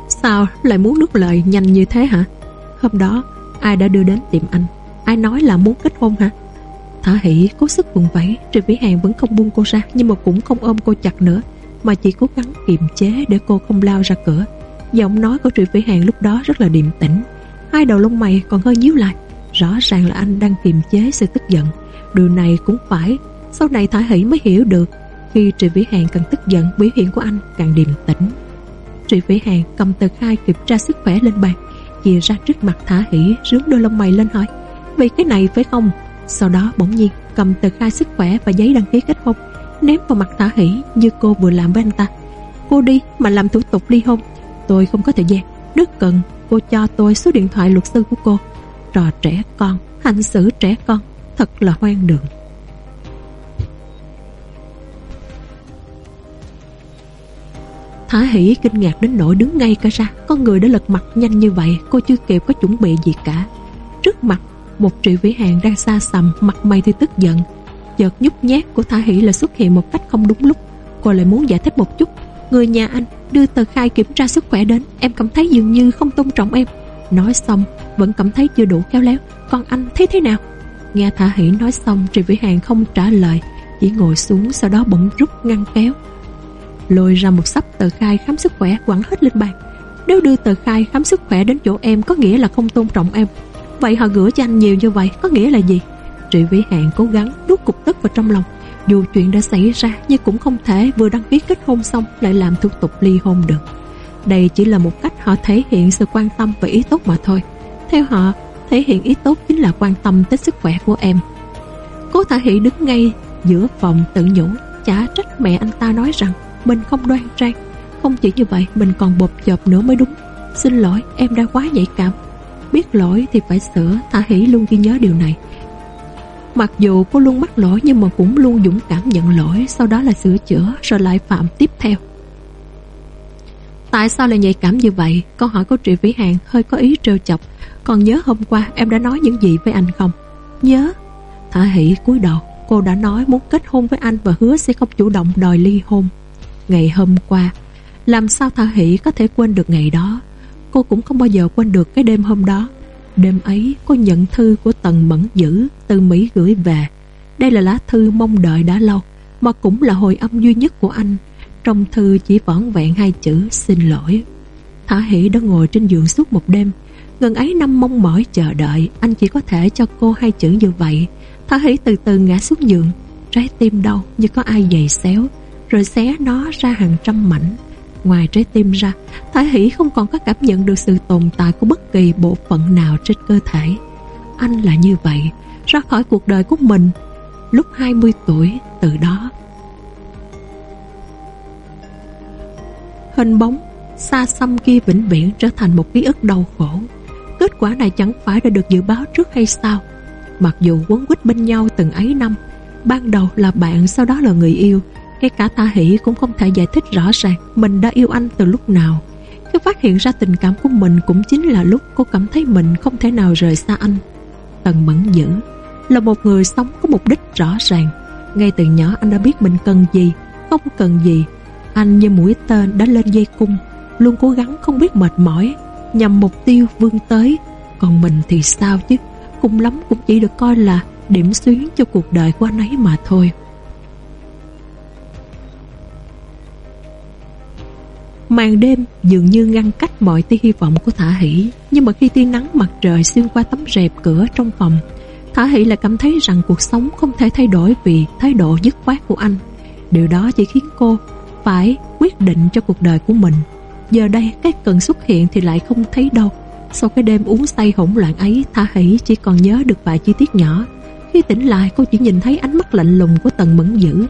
Sao lại muốn nuốt lời nhanh như thế hả? Hôm đó ai đã đưa đến tìm anh Ai nói là muốn kết hôn hả Thả hỷ cố sức vùng vẫy Trên Vĩ Hàng vẫn không buông cô ra Nhưng mà cũng không ôm cô chặt nữa mà chỉ cố gắng kiềm chế để cô không lao ra cửa. Giọng nói của Trị Vĩ Hàng lúc đó rất là điềm tĩnh. Hai đầu lông mày còn hơi nhíu lại. Rõ ràng là anh đang kiềm chế sự tức giận. Điều này cũng phải. Sau này Thả Hỷ mới hiểu được. Khi Trị Vĩ Hàng càng tức giận, biểu hiện của anh càng điềm tĩnh. Trị Vĩ Hàng cầm tờ khai kiểm tra sức khỏe lên bàn, chìa ra trước mặt Thả Hỷ, rướm đôi lông mày lên hỏi: "Vì cái này phải không?" Sau đó bỗng nhiên cầm tờ khai sức khỏe và giấy đăng ký kết hôn ném vào mặt Thả Hỷ như cô vừa làm với anh ta. Cô đi mà làm thủ tục ly hôn. Tôi không có thời gian. Rất cần cô cho tôi số điện thoại luật sư của cô. Trò trẻ con, hành xử trẻ con, thật là hoang đường. Thả Hỷ kinh ngạc đến nỗi đứng ngay cả ra. Con người đã lật mặt nhanh như vậy, Cô chưa kịp có chuẩn bị gì cả. Trước mặt, Một triệu vĩ hàng đang xa xăm Mặt mày thì tức giận. Chợt nhút nhát của Thả Hỷ là xuất hiện một cách không đúng lúc. Cô lại muốn giải thích một chút. Người nhà anh đưa tờ khai kiểm tra sức khỏe đến, Em cảm thấy dường như không tôn trọng em. Nói xong, vẫn cảm thấy chưa đủ khéo léo. Còn anh thấy thế nào? Nghe Thả Hỷ nói xong, Trì Vĩ Hàng không trả lời, Chỉ ngồi xuống sau đó bỗng rút ngăn kéo. Lôi ra một sắp tờ khai khám sức khỏe quẳng hết lên bàn. Nếu đưa tờ khai khám sức khỏe đến chỗ em Có nghĩa là không tôn trọng em. Vậy họ gửi cho anh nhiều như vậy Có nghĩa là gì? Trị Vĩ Hạn cố gắng nuốt cục tức vào trong lòng. Dù chuyện đã xảy ra Nhưng cũng không thể vừa đăng ký kết hôn xong Lại làm thủ tục ly hôn được. Đây chỉ là một cách họ thể hiện sự quan tâm Và ý tốt mà thôi. Theo họ, thể hiện ý tốt chính là quan tâm tới sức khỏe của em. Cố Thả Hỷ đứng ngay giữa phòng tự nhủ, Chả trách mẹ anh ta nói rằng mình không đoan trang. Không chỉ như vậy, mình còn bột chộp nữa mới đúng. Xin lỗi, em đã quá nhạy cảm. Biết lỗi thì phải sửa Thả Hỷ luôn ghi nhớ điều này. Mặc dù cô luôn mắc lỗi nhưng mà cũng luôn dũng cảm nhận lỗi, Sau đó là sửa chữa, rồi lại phạm tiếp theo. Tại sao lại nhạy cảm như vậy? Câu hỏi của Trị Vĩ Hàng hơi có ý trêu chọc. Còn nhớ hôm qua em đã nói những gì với anh không? Nhớ. Thả hỷ cúi đầu, Cô đã nói muốn kết hôn với anh và hứa sẽ không chủ động đòi ly hôn. Ngày hôm qua Làm sao Thả hỷ có thể quên được ngày đó Cô cũng không bao giờ quên được cái đêm hôm đó Đêm ấy cô nhận thư của Tần Mẫn Dữ từ Mỹ gửi về. Đây là lá thư mong đợi đã lâu, mà cũng là hồi âm duy nhất của anh. Trong thư chỉ vỏn vẹn hai chữ xin lỗi. Thả Hỷ đã ngồi trên giường suốt một đêm. Gần ấy năm mong mỏi chờ đợi, anh chỉ có thể cho cô hai chữ như vậy. Thả Hỷ từ từ ngã xuống giường, trái tim đau như có ai giày xéo, rồi xé nó ra hàng trăm mảnh. Ngoài trái tim ra, Thái Hỷ không còn có cảm nhận được sự tồn tại của bất kỳ bộ phận nào trên cơ thể. Anh là như vậy, ra khỏi cuộc đời của mình lúc 20 tuổi từ đó. Hình bóng xa xăm kia vĩnh viễn trở thành một ký ức đau khổ. Kết quả này chẳng phải đã được dự báo trước hay sao? Mặc dù quấn quýt bên nhau từng ấy năm Ban đầu là bạn sau đó là người yêu ngay cả ta Hỷ cũng không thể giải thích rõ ràng Mình đã yêu anh từ lúc nào. Khi phát hiện ra tình cảm của mình Cũng chính là lúc cô cảm thấy mình không thể nào rời xa anh. Tần Mẫn Dữ Là một người sống có mục đích rõ ràng. Ngay từ nhỏ anh đã biết mình cần gì, Không cần gì. Anh như mũi tên đã lên dây cung, Luôn cố gắng không biết mệt mỏi, Nhằm mục tiêu vươn tới. Còn mình thì sao chứ? Cùng lắm cũng chỉ được coi là điểm xuyến cho cuộc đời của anh ấy mà thôi. Màn đêm dường như ngăn cách mọi tia hy vọng của Thả Hỷ. Nhưng mà khi tia nắng mặt trời xuyên qua tấm rèm cửa trong phòng, Thả Hỷ lại cảm thấy rằng cuộc sống không thể thay đổi vì thái độ dứt khoát của anh. Điều đó chỉ khiến cô phải quyết định cho cuộc đời của mình. Giờ đây cái cần xuất hiện thì lại không thấy đâu. Sau cái đêm uống say hỗn loạn ấy, Thả Hỷ chỉ còn nhớ được vài chi tiết nhỏ. Khi tỉnh lại, cô chỉ nhìn thấy ánh mắt lạnh lùng của Tần Mẫn Dữ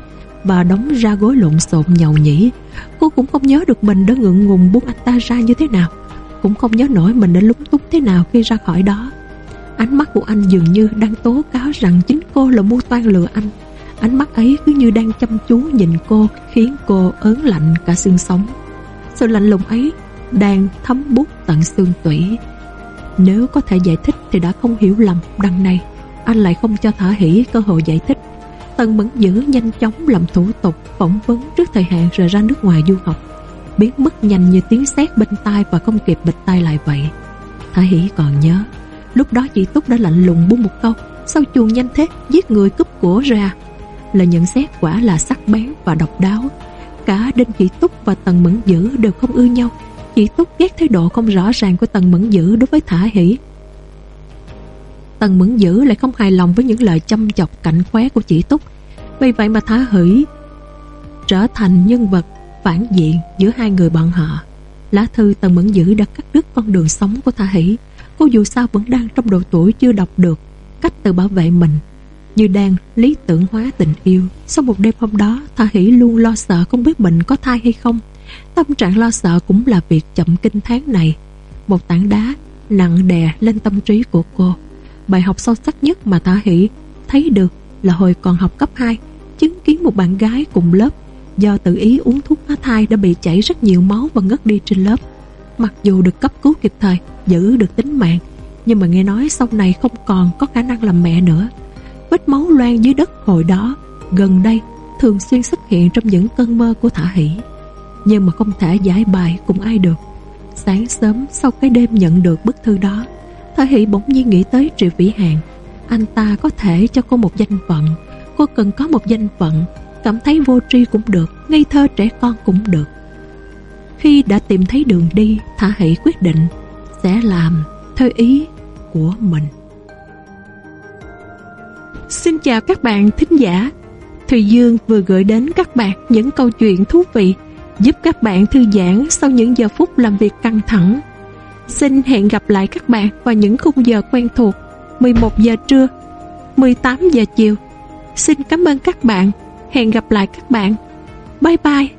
và đóng ra gối lộn xộn nhầu nhĩ. Cô cũng không nhớ được mình đã ngượng ngùng buông anh ta ra như thế nào, cũng không nhớ nổi mình đã lúng túng thế nào khi ra khỏi đó. Ánh mắt của anh dường như đang tố cáo rằng chính cô là mua toan lừa anh. Ánh mắt ấy cứ như đang chăm chú nhìn cô khiến cô ớn lạnh cả xương sống. Sự lạnh lùng ấy đang thấm bút tận xương tủy. Nếu có thể giải thích thì đã không hiểu lầm đằng này anh lại không cho Thả Hỷ cơ hội giải thích. Tần Mẫn Dữ nhanh chóng làm thủ tục phỏng vấn trước thời hạn rồi ra nước ngoài du học. Biến mất nhanh như tiếng sét bên tai và không kịp bịch tai lại vậy. Thả Hỷ còn nhớ, lúc đó chị Túc đã lạnh lùng buông một câu, sao chuồng nhanh thế, giết người cướp của ra. Là nhận xét quả là sắc bén và độc đáo. Cả Đinh Chị Túc và Tần Mẫn Dữ đều không ưa nhau. Chị Túc ghét thái độ không rõ ràng của Tần Mẫn Dữ đối với Thả Hỷ Tần Mẫn Dữ lại không hài lòng với những lời chăm chọc cảnh khóe của chị Túc. Vì vậy mà thá Hỷ, trở thành nhân vật phản diện giữa hai người bọn họ. Lá thư Tần Mẫn Dữ đã cắt đứt con đường sống của Thả Hỷ. Cô dù sao vẫn đang trong độ tuổi chưa đọc được cách tự bảo vệ mình, Như đang lý tưởng hóa tình yêu. Sau một đêm hôm đó Thả Hỷ luôn lo sợ không biết mình có thai hay không. Tâm trạng lo sợ cũng là việc chậm kinh tháng này. Một tảng đá nặng đè lên tâm trí của cô. Bài học sâu sắc nhất mà Thả Hỷ thấy được là hồi còn học cấp 2 chứng kiến một bạn gái cùng lớp do tự ý uống thuốc phá thai đã bị chảy rất nhiều máu và ngất đi trên lớp. Mặc dù được cấp cứu kịp thời, giữ được tính mạng, nhưng mà nghe nói sau này không còn có khả năng làm mẹ nữa. Vết máu loang dưới đất hồi đó, gần đây, thường xuyên xuất hiện trong những cơn mơ của Thả Hỷ. Nhưng mà không thể giải bài cùng ai được. Sáng sớm sau cái đêm nhận được bức thư đó, Thả Hỷ bỗng nhiên nghĩ tới Triệu Vĩ Hàng. Anh ta có thể cho cô một danh phận. Cô cần có một danh phận. Cảm thấy vô tri cũng được, Ngây thơ trẻ con cũng được. Khi đã tìm thấy đường đi, Thả Hỷ quyết định Sẽ làm theo ý của mình. Xin chào các bạn thính giả. Thùy Dương vừa gửi đến các bạn những câu chuyện thú vị, giúp các bạn thư giãn sau những giờ phút làm việc căng thẳng. Xin hẹn gặp lại các bạn vào những khung giờ quen thuộc 11 giờ trưa 18 giờ chiều. Xin cảm ơn các bạn. Hẹn gặp lại các bạn. Bye bye.